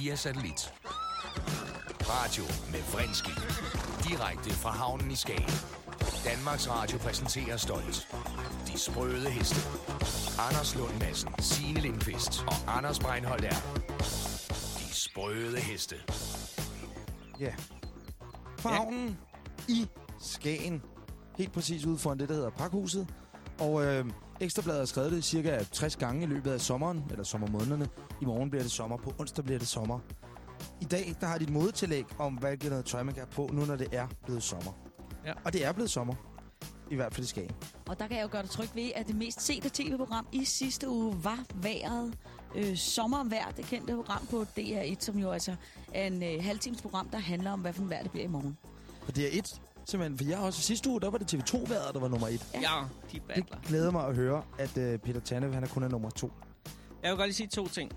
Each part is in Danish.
via satellit. Radio med Vrindski. Direkte fra havnen i Skagen. Danmarks Radio præsenterer stolt. De sprøde heste. Anders Lund Madsen, Signe Lindqvist og Anders Breinholt er. De sprøde heste. Ja. Fra havnen i Skagen. Helt præcis ude foran det, der hedder Pakhuset. Og øh, Ekstrabladet har skrevet det cirka 60 gange i løbet af sommeren, eller sommermånederne. I morgen bliver det sommer, på onsdag bliver det sommer. I dag der har de et modetillæg om, hvilket noget tøj man kan på, nu når det er blevet sommer. Ja. Og det er blevet sommer. I hvert fald i Skagen. Og der kan jeg jo gøre det tryg ved, at det mest sete tv-program i sidste uge var vejret. Øh, sommervejr, det kendte program på DR1, som jo altså er en øh, halvtimes program, der handler om, hvad for en vejr det bliver i morgen. Og det er et, simpelthen, for jeg også sidste uge, der var det TV2-vejret, der var nummer et. Ja. De Det battler. glæder mig at høre, at øh, Peter Tanne, han er kun er nummer to. Jeg vil godt lige sige to ting.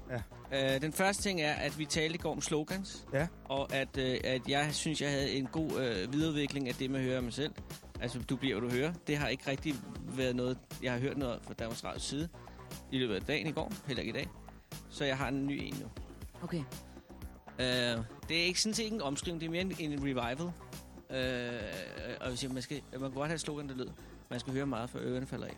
Ja. Øh, den første ting er, at vi talte i går om slogans. Ja. Og at, øh, at jeg synes, jeg havde en god øh, videreudvikling af det med at høre mig selv. Altså, du bliver, hvad du hører. Det har ikke rigtig været noget, jeg har hørt noget fra Danmarks Radios side i løbet af dagen i går, heller ikke i dag. Så jeg har en ny en nu. Okay. Øh, det er ikke sådan set ikke en omskrivning, det er mere en, en revival. Øh, og jeg siger, man, skal, man kan godt have et slogan, der lyder, man skal høre meget, før ørerne falder af.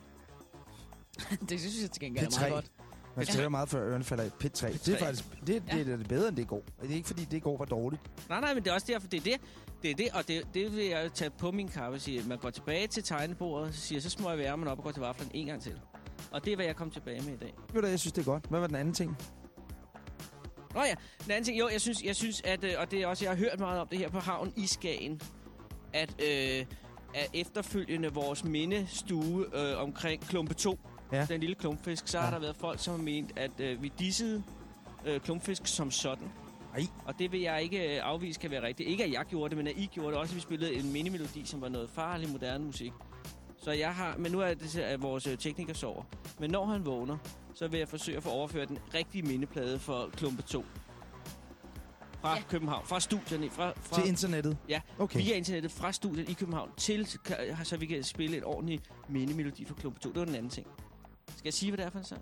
det synes jeg til gengæld er P3. meget godt. Man skal Ja. høre meget, før ørerne falder i pit 3. Det er faktisk det, det, Ja. det, er bedre, end det går. Det er ikke, fordi det går var dårligt. Nej, nej, men det er også derfor, det er det. Det er det, og det, det vil jeg tage på min kappe og sige, at man går tilbage til tegnebordet, og siger, så smøger vi ærmen op og går til vaflen en gang til. Og det er, hvad jeg kom tilbage med i dag. Ved du, jeg synes, det er godt. Hvad var den anden ting? Nå ja, den anden ting, jo, jeg synes, jeg synes at, øh, og det er også, jeg har hørt meget om det her på havn i Skagen, at, øh, at efterfølgende vores mindestue øh, omkring klumpe 2, Ja. den lille klumpfisk, så ja. Har der været folk, som har ment, at øh, vi dissede øh, klumpfisk som sådan. Ej. Og det vil jeg ikke øh, afvise kan være rigtigt. Ikke at jeg gjorde det, men at I gjorde det. Også at vi spillede en minimelodi, som var noget farlig moderne musik. Så jeg har, men nu er det at vores øh, tekniker sover. Men når han vågner, så vil jeg forsøge at få overført den rigtige mindeplade for Klumpe 2. Fra Ja. København, fra studierne, fra, fra Til internettet? Ja, Okay. via internettet fra studiet i København til, så vi kan spille et ordentligt mindemelodi for Klumpe 2. Det var den anden ting. Skal jeg sige, hvad det er for en sang?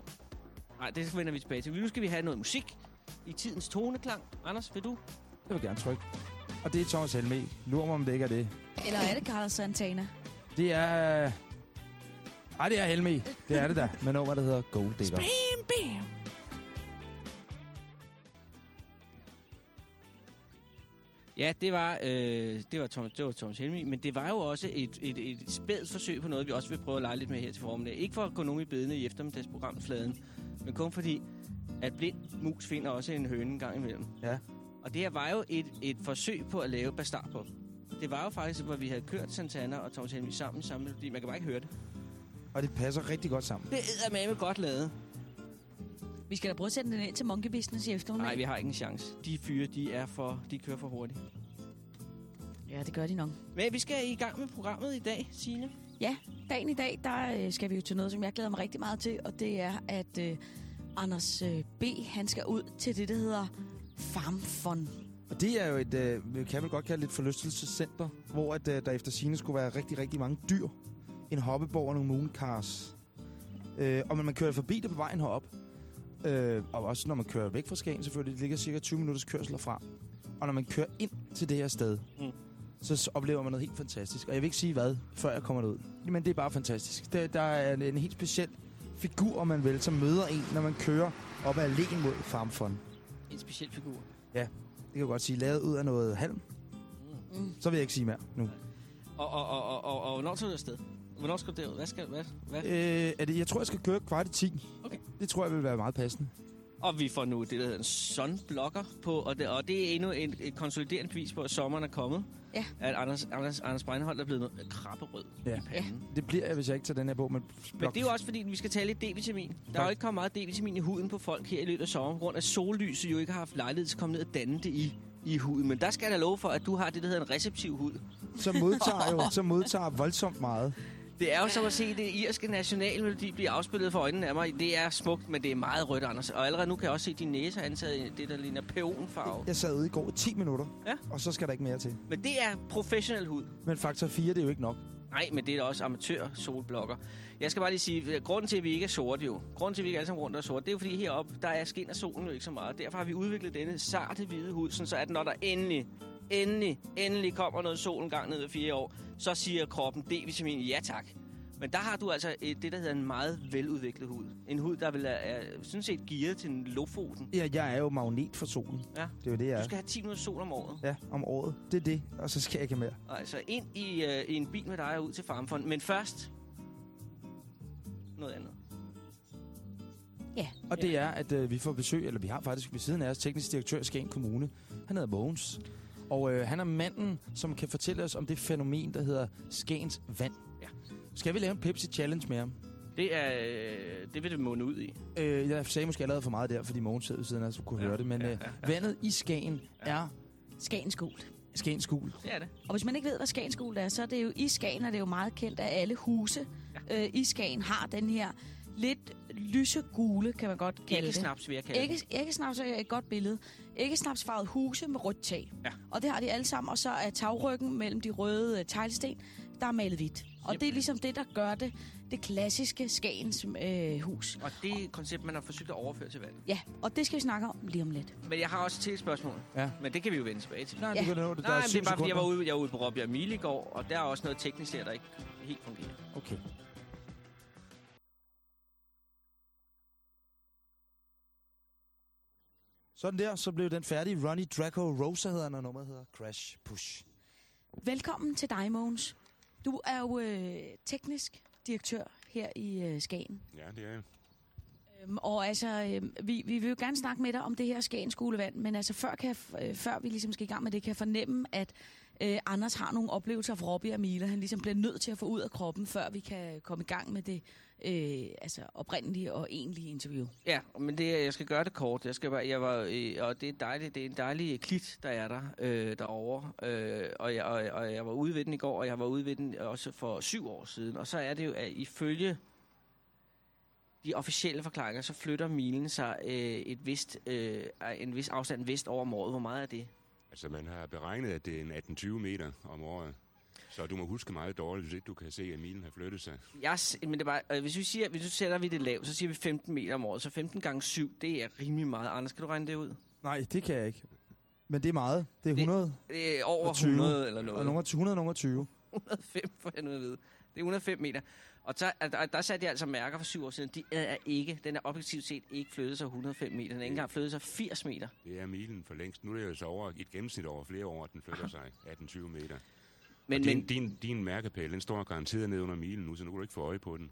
Nej, det vender vi tilbage til. Nu skal vi have noget musik i tidens toneklang. Anders, vil du? Jeg vil gerne trykke. Og det er Thomas Helme. Lur mig, om det ikke er det. Eller er det Carlos Santana? Det er... Ej, det er Helme. Det er det da. Med nummer, der hedder Gold Digger. Bam, Ja, det var, øh, det var Thomas, det var Thomas Helmi, men det var jo også et, et, et spædt forsøg på noget, vi også vil prøve at lege lidt med her til formiddag. Ikke for at gå nogen i bedene i eftermiddagsprogramfladen, men kun fordi, at blind mus finder også en høne en gang imellem. Ja. Og det her var jo et, et forsøg på at lave bastard på. Det var jo faktisk, hvor vi havde kørt Santana og Thomas Helmi sammen, sammen fordi man kan bare ikke høre det. Og det passer rigtig godt sammen. Det er med godt lavet. Vi skal da prøve at sende den ind til Monkey Business i eftermiddag. Nej, vi har ikke en chance. De fyre, de er for, de kører for hurtigt. Ja, det gør de nok. Men vi skal i gang med programmet i dag, Signe. Ja, dagen i dag, der øh, skal vi jo til noget, som jeg glæder mig rigtig meget til, og det er, at øh, Anders øh, B. han skal ud til det, der hedder Farm Fun. Og det er jo et, øh, vi kan vel godt kalde et forlystelsescenter, hvor at, øh, der efter sine skulle være rigtig, rigtig mange dyr. En hoppeborg og nogle mooncars. Øh, og man, man kører forbi det på vejen herop. Øh, og også når man kører væk fra Skagen selvfølgelig. Det ligger cirka 20 minutters kørsel fra. Og når man kører ind til det her sted, Mm. så oplever man noget helt fantastisk. Og jeg vil ikke sige hvad, før jeg kommer derud. Men det er bare fantastisk. Der, der er en, en helt speciel figur, om man vil, som møder en, når man kører op ad alléen mod Farm Fun. En speciel figur. Det kan jeg godt sige, lavet ud af noget halm. Mm. Så vil jeg ikke sige mere nu. Og, og, og, og, og, og hvornår tager du afsted? Hvornår skal du derud? Hvad skal hvad? hvad? Øh, er det, jeg tror, jeg skal køre kvart i 10. Okay. Det tror jeg vil være meget passende. Og vi får nu det, der hedder en sunblocker på, og det, og det er endnu et, et konsoliderende bevis på, at sommeren er kommet. Ja. At Anders, Anders, Anders Breinholt er blevet noget krabberød Ja. i panden. Det bliver jeg, hvis jeg ikke tager den her på. Men, Men det er jo også fordi, vi skal tale lidt D-vitamin. Der er jo ikke kommet meget D-vitamin i huden på folk her i løbet af sommeren, grund af sollyset jo ikke har haft lejlighed til at komme ned og danne det i, i huden. Men der skal jeg da love for, at du har det, der hedder en receptiv hud. Så modtager jo så modtager voldsomt meget. Det er jo som at se det irske nationalmelodi blive afspillet for øjnene af mig. Det er smukt, men det er meget rødt, Anders. Og allerede nu kan jeg også se, at din næse er antaget det, der ligner peonfarve. Jeg sad ude i går i 10 minutter, Ja. og så skal der ikke mere til. Men det er professionel hud. Men faktor 4, det er jo ikke nok. Nej, men det er da også amatør solblokker. Jeg skal bare lige sige, at grunden til, at vi ikke er sorte jo, grunden til, at vi ikke alle sammen rundt er sorte, det er jo fordi heroppe, der er skin af solen jo ikke så meget. Derfor har vi udviklet denne sarte hvide hud, sådan så at når der endelig, endelig, endelig kommer noget sol en gang ned ved fire år, så siger kroppen D-vitamin ja tak. Men der har du altså et, det, der hedder en meget veludviklet hud. En hud, der vil er, er sådan set gearet til en lofoten. Ja, jeg er jo magnet for solen. Ja. Det er jo det, jeg Du er. skal have 10 minutter sol om året. Ja, om året. Det er det. Og så skal jeg ikke mere. Altså ind i, øh, i en bil med dig og ud til Farmfond. Men først noget andet. Ja. Og det er, at øh, vi får besøg, eller vi har faktisk ved siden af os, teknisk direktør i Skagen Kommune. Han hedder Mogens. Og øh, han er manden, som kan fortælle os om det fænomen, der hedder Skagens vand. Ja. Skal vi lave en Pepsi Challenge med ham? Det, er, øh, det vil det munde ud i. Øh, jeg sagde måske allerede for meget der, fordi Mogens sad ved siden af og kunne Ja, høre det. Men ja, øh, ja, ja. vandet i Skagen er Skagens gult. Skagens gul. Det er det. Og hvis man ikke ved, hvad Skagens gult er, så er det jo i Skagen, er det jo meget kendt, at alle huse øh, i Skagen har den her lidt lysegule, kan man godt kalde Ikke det. snaps, vil jeg kalde Ikke, det. ikke snaps er et godt billede. Ikke snapsfarvet huse med rødt tag. Ja. Og det har de alle sammen. Og så er tagryggen mellem de røde øh, teglsten, der er malet hvidt. Og det er ligesom det, der gør det, det klassiske Skagens øh, hus. Og det er et koncept, man har forsøgt at overføre til vandet. Ja, og det skal vi snakke om lige om lidt. Men jeg har også et til spørgsmål. Ja. Men det kan vi jo vende tilbage til. Nej, Ja. du kan nå det. Der Nej, er men det er bare, fordi jeg var ude, jeg var ude på Robbie Mil i går, og der er også noget teknisk der, der ikke helt fungerer. Okay. Sådan der, så blev den færdig. Ronnie Draco Rosa hedder han, og nummeret hedder Crash Push. Velkommen til dig, Mogens. Du er jo øh, teknisk direktør her i øh, Skagen. Ja, det er jeg. Øhm, og altså, øh, vi, vi vil jo gerne snakke med dig om det her Skagen skolevand, men altså før, kan jeg, øh, før vi ligesom skal i gang med det, kan jeg fornemme, at øh, Anders har nogle oplevelser fra Robbie og Mila. Han ligesom bliver nødt til at få ud af kroppen, før vi kan komme i gang med det øh, altså oprindelige og egentlige interview. Ja, men det, jeg skal gøre det kort. Jeg skal bare, jeg var, øh, og det er dejligt. Det er en dejlig klit, der er der øh, derovre. Øh, og, jeg, og, og jeg var ude ved den i går, og jeg var ude ved den også for syv år siden. Og så er det jo, at ifølge de officielle forklaringer, så flytter milen sig øh, et vist, øh, en vis afstand vest over om. Hvor meget er det? Altså, man har beregnet, at det er en 18-20 meter om året. Så du må huske meget dårligt, hvis ikke du kan se, at milen har flyttet sig. Jeg, s- men det er bare, hvis vi siger, hvis du sætter vi det lavt, så siger vi 15 meter om året. Så 15 gange 7, det er rimelig meget. Anders, kan du regne det ud? Nej, det kan jeg ikke. Men det er meget. Det er Det- 100 Det er over Og 20. 100 eller og noget. nummer 100 og nummer 20. 105, får jeg nu at vide. Det er 105 meter. Og der, der, der satte jeg altså mærker for syv år siden. De er ikke, den er objektivt set ikke flyttet sig 105 meter. Den er ikke engang flyttet sig 80 meter. Det er milen for længst. Nu er det jo så over et gennemsnit over flere år, at den flytter sig 18-20 meter. Men, og din, men, din, din mærkepæl, den står garanteret nede under milen nu, så nu kan du ikke få øje på den.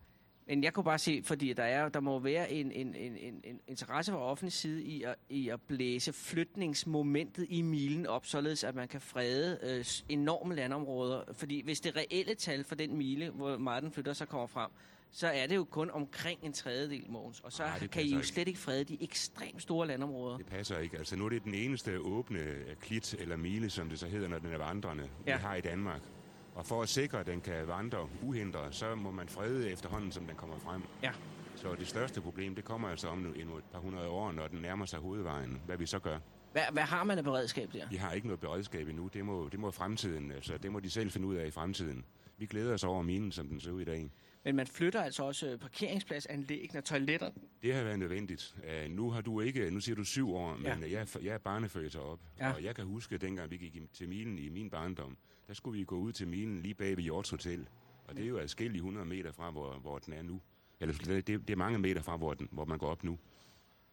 Men jeg kunne bare se, fordi der, er, der må være en, en, en, en, en interesse fra offentlig side i at, i at blæse flytningsmomentet i milen op, således at man kan frede øh, enorme landområder. Fordi hvis det reelle tal for den mile, hvor meget den flytter sig, kommer frem, så er det jo kun omkring en tredjedel, Mogens. Og så det kan I jo slet ikke frede de ekstremt store landområder. Det passer ikke. Altså nu er det den eneste åbne øh, klit eller mile, som det så hedder, når den er vandrende. Ja. vi har i Danmark. Og for at sikre, at den kan vandre uhindret, så må man frede efterhånden, som den kommer frem. Ja. Så det største problem, det kommer altså om nu endnu et par hundrede år, når den nærmer sig hovedvejen. Hvad vi så gør? Hvad, hvad har man af beredskab der? Vi har ikke noget beredskab endnu. Det må, det må fremtiden, altså det må de selv finde ud af i fremtiden. Vi glæder os over minen, som den ser ud i dag. Men man flytter altså også øh, parkeringspladsanlæg og toiletter. Det har været nødvendigt. Uh, nu har du ikke, nu siger du syv år, men Ja. jeg, jeg er barnefødt op, Ja. og jeg kan huske, at dengang vi gik til milen i min barndom, der skulle vi gå ud til milen lige bag ved Hjorts Hotel. Og det er jo adskillige 100 meter fra, hvor, hvor den er nu. Eller det, det er mange meter fra, hvor, den, hvor man går op nu.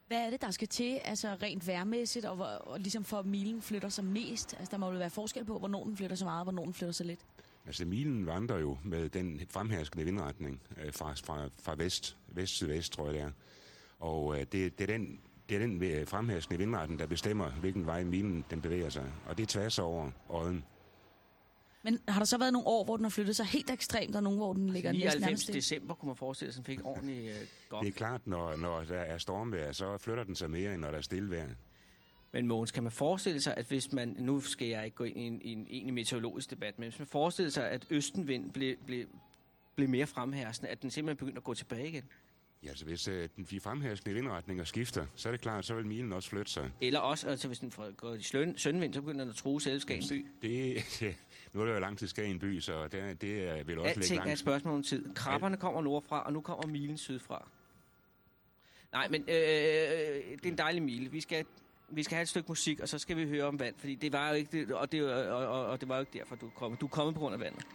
Hvad er det, der skal til, altså rent værmæssigt, og, hvor, og ligesom for at milen flytter sig mest? Altså der må jo være forskel på, hvornår den flytter så meget, og hvornår den flytter så lidt. Altså milen vandrer jo med den fremherskende vindretning øh, fra, fra, fra vest, vest til vest, tror jeg det er. Og øh, det, det er den, det er den øh, fremherskende vindretning, der bestemmer, hvilken vej milen den bevæger sig. Og det er tværs over øjen. Men har der så været nogle år, hvor den har flyttet sig helt ekstremt, og nogle, hvor den ligger næsten 99 nærmest stille? december kunne man forestille sig, at den fik ordentlig øh, godt. Det er klart, når, når der er stormvejr, så flytter den sig mere, end når der er stillvejr. Men Mogens, kan man forestille sig, at hvis man, nu skal jeg ikke gå ind i en, i en egentlig meteorologisk debat, men hvis man forestiller sig, at østenvind blev, blev, blev mere fremherskende, at den simpelthen begyndte at gå tilbage igen? Ja, altså hvis øh, den de fremherskende vindretninger skifter, så er det klart, så vil milen også flytte sig. Eller også, altså, hvis den får- går i sløn, søndenvind, så begynder den at true selv Skagen by. Det, nu er det jo langt til Skagen by, så det, det er- vil også Alting er et langt. spørgsmål om tid. Krabberne kommer nordfra, og nu kommer milen sydfra. Nej, men øh, det er en dejlig mile. Vi skal, vi skal have et stykke musik, og så skal vi høre om vand, fordi det var jo ikke, det, og, det, og, og, og det var jo ikke derfor, du er kommet. Du er kommet på grund af vandet.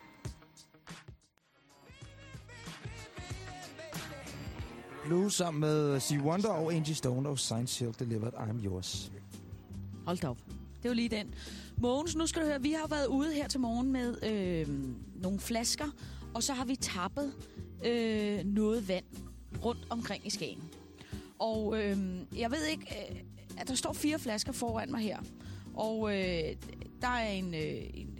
Blue sammen med Sea Wonder og Angie Stone og Sign Shield Delivered I'm Yours. Hold da op. Det var lige den. Mogens, nu skal du høre, vi har været ude her til morgen med øh, nogle flasker, og så har vi tappet øh, noget vand rundt omkring i Skagen. Og øh, jeg ved ikke, øh, at der står fire flasker foran mig her. Og øh, der er en, øh, en,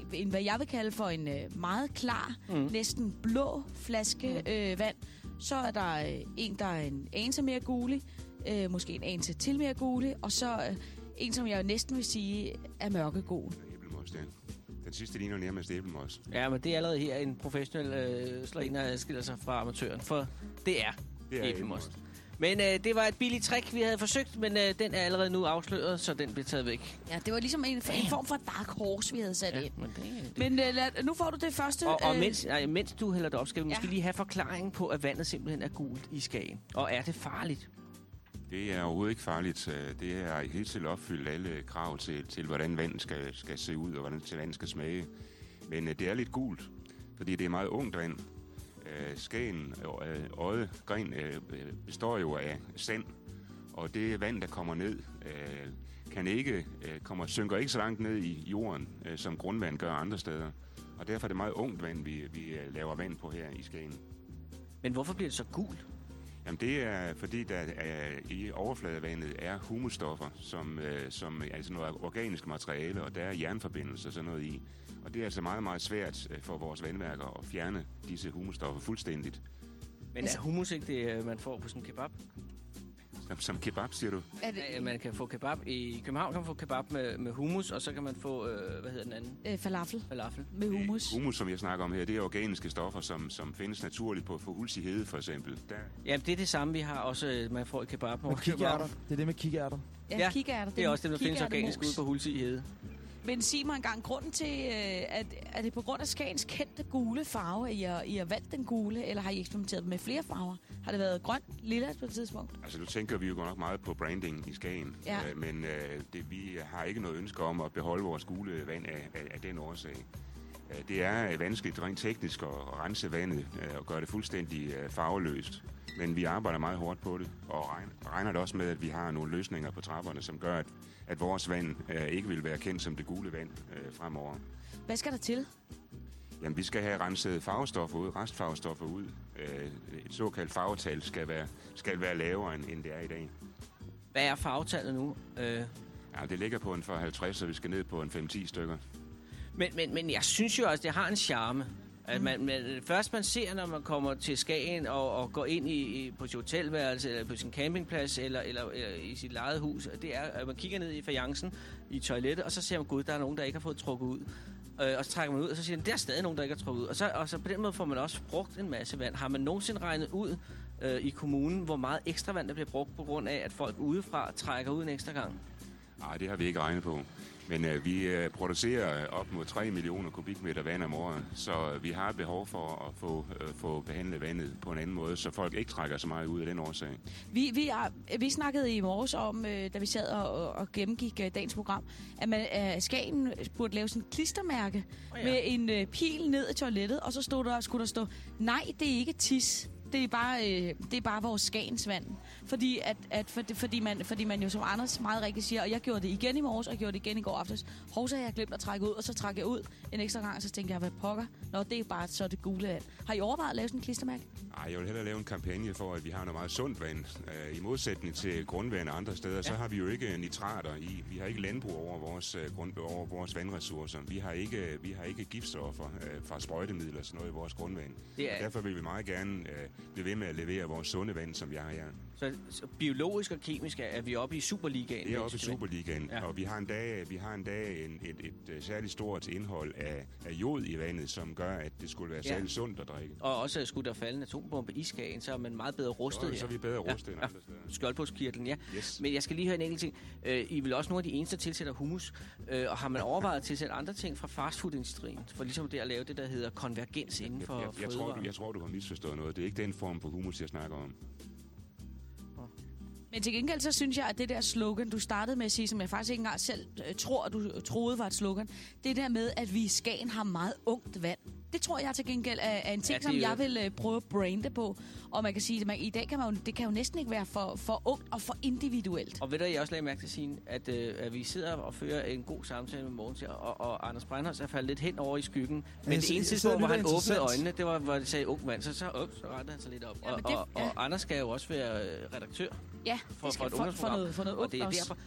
en, en, hvad jeg vil kalde for en øh, meget klar, Mm. mm. næsten blå flaske øh, vand. Så er der øh, en, der er en anelse mere gulig, øh, måske en anelse til mere gulig, og så øh, en, som jeg næsten vil sige er mørkegul. Æblemos, ja. Den sidste ligner nærmest æblemos. Ja, men det er allerede her en professionel øh, slår der skiller sig fra amatøren, for det er Det er æblemost. Men øh, det var et billigt trick, vi havde forsøgt, men øh, den er allerede nu afsløret, så den bliver taget væk. Ja, det var ligesom en, en form for dark horse, vi havde sat Ja, ind. men det, det. Men øh, lad, nu får du det første. Og, og øh, mens, nej, mens du hælder det op, skal vi Ja. måske lige have forklaringen på, at vandet simpelthen er gult i Skagen. Og er det farligt? Det er overhovedet ikke farligt. Det er helt til opfyldt alle krav til, til hvordan vandet skal, skal se ud, og hvordan til vandet skal smage. Men øh, det er lidt gult, fordi det er meget ungt vand. Øh, Skagen, øh, Øje, Gren øh, består jo af sand, og det vand, der kommer ned, kan ikke, kommer, synker ikke så langt ned i jorden, som grundvand gør andre steder. Og derfor er det meget ungt vand, vi, vi laver vand på her i Skagen. Men hvorfor bliver det så gult? Jamen det er fordi, der er, i overfladevandet er humusstoffer, som, øh, som er altså noget organisk materiale, og der er jernforbindelser og sådan noget i. Og det er altså meget, meget svært øh, for vores vandværker at fjerne disse humusstoffer fuldstændigt. Men Altså- er humus ikke det, øh, man får på sådan en kebab? Som, som kebab, siger du? er det, Ja, man kan få kebab i København, kan man få kebab med, med hummus, og så kan man få, øh, hvad hedder den anden? øh, falafel Falafel. med hummus. Humus, som jeg snakker om her, det er organiske stoffer, som, som findes naturligt på, på hulsi hede, for eksempel. Der, Ja, det er det samme, vi har også, øh, man får i kebab. Med kikærter. Det er det med kikærter. Ja, Ja, kikærter. Det er også det, der findes organisk ude på Hulsi Hede. Men sig mig engang, grunden til, øh, at, er det på grund af Skagens kendte gule farve, at I har, I har valgt den gule, eller har I eksperimenteret med flere farver? Har det været grøn, lilla på et tidspunkt? Altså, nu tænker vi jo godt nok meget på branding i Skagen, Ja. øh, men øh, det, vi har ikke noget ønske om at beholde vores gule vand af, af, af den årsag. Øh, det er øh, vanskeligt rent teknisk at, rense vandet øh, og gøre det fuldstændig farveløst. Men vi arbejder meget hårdt på det, og regner, det også med, at vi har nogle løsninger på trapperne, som gør, at, at vores vand ikke vil være kendt som det gule vand fremover. Hvad skal der til? Jamen, vi skal have renset farvestoffer ud, restfarvestoffer ud. Et såkaldt farvetal skal være, skal være lavere, end, det er i dag. Hvad er farvetallet nu? Øh, Ja, det ligger på en 50, så vi skal ned på en 5-10 stykker men, men, men jeg synes jo også, det har en charme. At man, man, først man ser, når man kommer til Skagen og, og går ind i, i, på sit hotelværelse, eller på sin campingplads, eller, eller, eller i sit lejede hus, det er, at man kigger ned i fajancen i toilettet, og så ser man, gud, der er nogen, der ikke har fået trukket ud. Øh, og så trækker man ud, og så siger man, der er stadig nogen, der ikke har trukket ud. Og så, og så på den måde får man også brugt en masse vand. Har man nogensinde regnet ud øh, i kommunen, hvor meget ekstra vand, der bliver brugt på grund af, at folk udefra trækker ud en ekstra gang? Nej, det har vi ikke regnet på. Men øh, vi øh, producerer op mod 3 millioner kubikmeter vand om året, så vi har behov for at få, øh, få behandlet vandet på en anden måde, så folk ikke trækker så meget ud af den årsag. Vi, vi, er, vi snakkede i morges om, øh, da vi sad og, og, og gennemgik øh, dagens program, at man, øh, Skagen burde lave sådan et klistermærke Oh, ja. med en øh, pil ned i toilettet, og så stod der, skulle der stå, nej, det er ikke tis. Det er bare, øh, det er bare vores Skagens vand. Fordi, at, at, for, fordi, man, fordi man jo, som Anders meget rigtigt siger, og jeg gjorde det igen i morges, og jeg gjorde det igen i går aftes. Hov, så har jeg glemt at trække ud, og så trækker jeg ud en ekstra gang, og så tænkte jeg, hvad pokker? Nå, det er bare så det gule vand. Har I overvejet at lave sådan en klistermærke? Ej, jeg vil hellere lave en kampagne for, at vi har noget meget sundt vand. Øh, I modsætning til grundvand og andre steder, ja. så har vi jo ikke nitrater i. Vi har ikke landbrug over vores, øh, grund, over vores vandressourcer. Vi har ikke, vi har ikke giftstoffer øh, fra sprøjtemidler og sådan noget i vores grundvand. Det er, derfor vil vi meget gerne øh, blive ved med at levere vores sunde vand, som vi har her. Så, så biologisk og kemisk er vi oppe i Superligaen. Det er oppe i. Superligaen, Ja. og vi har en dag, vi har en dag en, et, et, et særligt stort indhold af, af jod i vandet, som gør, at det skulle være Ja. særligt sundt at drikke. Og også skulle der falde en atombombe i Skagen, så er man meget bedre rustet Så, her. så er vi bedre Ja, rustet end ja. andre steder. Skjoldbruskkirtlen, ja. Yes. Men jeg skal lige høre en enkelt ting. Øh, I vel også nogle af de eneste, der tilsætter hummus. Øh, og har man overvejet at tilsætte andre ting fra fastfoodindustrien? For ligesom det at lave det, der hedder konvergens inden for jeg, jeg, tror, fødevarer. du, jeg tror, du har misforstået noget. Det er ikke den form for hummus, jeg snakker om. Men til gengæld så synes jeg, at det der slogan, du startede med at sige, som jeg faktisk ikke engang selv øh, tror, at du troede var et slogan, det der med, at vi i Skagen har meget ungt vand. Det tror jeg til gengæld er, er en ting, Ja, ja, som jeg vil øh, prøve at brande på. Og man kan sige, at man, i dag kan man jo, det kan jo næsten ikke være for, for ungt og for individuelt. Og ved du, jeg også lagde mærke til, Signe, at, øh, at vi sidder og fører en god samtale med Mogens og, og Anders Breinholt er faldet lidt hen over i skyggen. Men jeg det sidder- ene jeg sidder tidspunkt, hvor han åbnede øjnene, det var, hvor det sagde ung mand, så, så, op, så rettede han sig lidt op. Ja, og, det- og, ja. og Anders skal jo også være redaktør Ja, for, for et for, for, noget, for noget og det er derfor,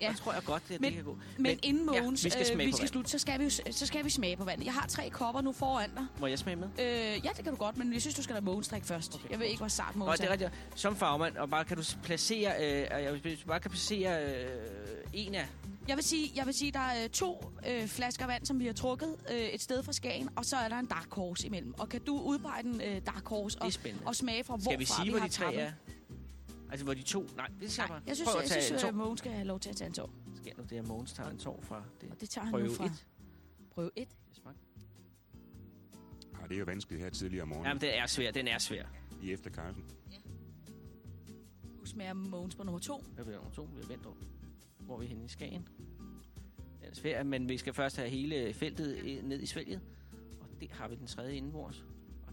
Ja. jeg tror jeg godt, at Men- det kan gå. Men, men inden ja, Mogens, vi skal smage øh, vi på skal slutte, så skal, vi jo, så skal vi smage på vand. Jeg har tre kopper nu foran dig. Må jeg smage med? Øh, ja, det kan du godt, men jeg synes, du skal lade Mogens drikke først. Okay. Jeg ved ikke, hvor sart Nå, Mogens det er rigtigt. Som fagmand, og bare kan du placere, øh, jeg- hvis du bare kan placere øh, en af Jeg vil sige, jeg vil sige der er øh, to øh, flasker vand, som vi har trukket øh, et sted fra Skagen, og så er der en dark horse imellem. Og kan du udpege den øh, dark horse og, og smage fra, Skal vi hvorfra sige, vi hvor har de tre er? Altså, hvor de to... Nej, det skal Nej, bare. jeg synes, jeg, at tage jeg synes at Mogens skal have lov til at tage en tår. Sker nu det, at Mogens tager en tår fra det. Og det tager han nu fra. et. Prøve et. Jeg. Ja, det er jo vanskeligt her tidligere om morgenen Jamen, den er svær. Den er svær. i efter kaffen. Nu smager Mogens på nummer to. Hvad bliver nummer to? Vi er vendt. Hvor er vi henne i Skagen? Den er svær, men vi skal først have hele feltet øh, ned i svælget. Og det har vi den tredje indenbords.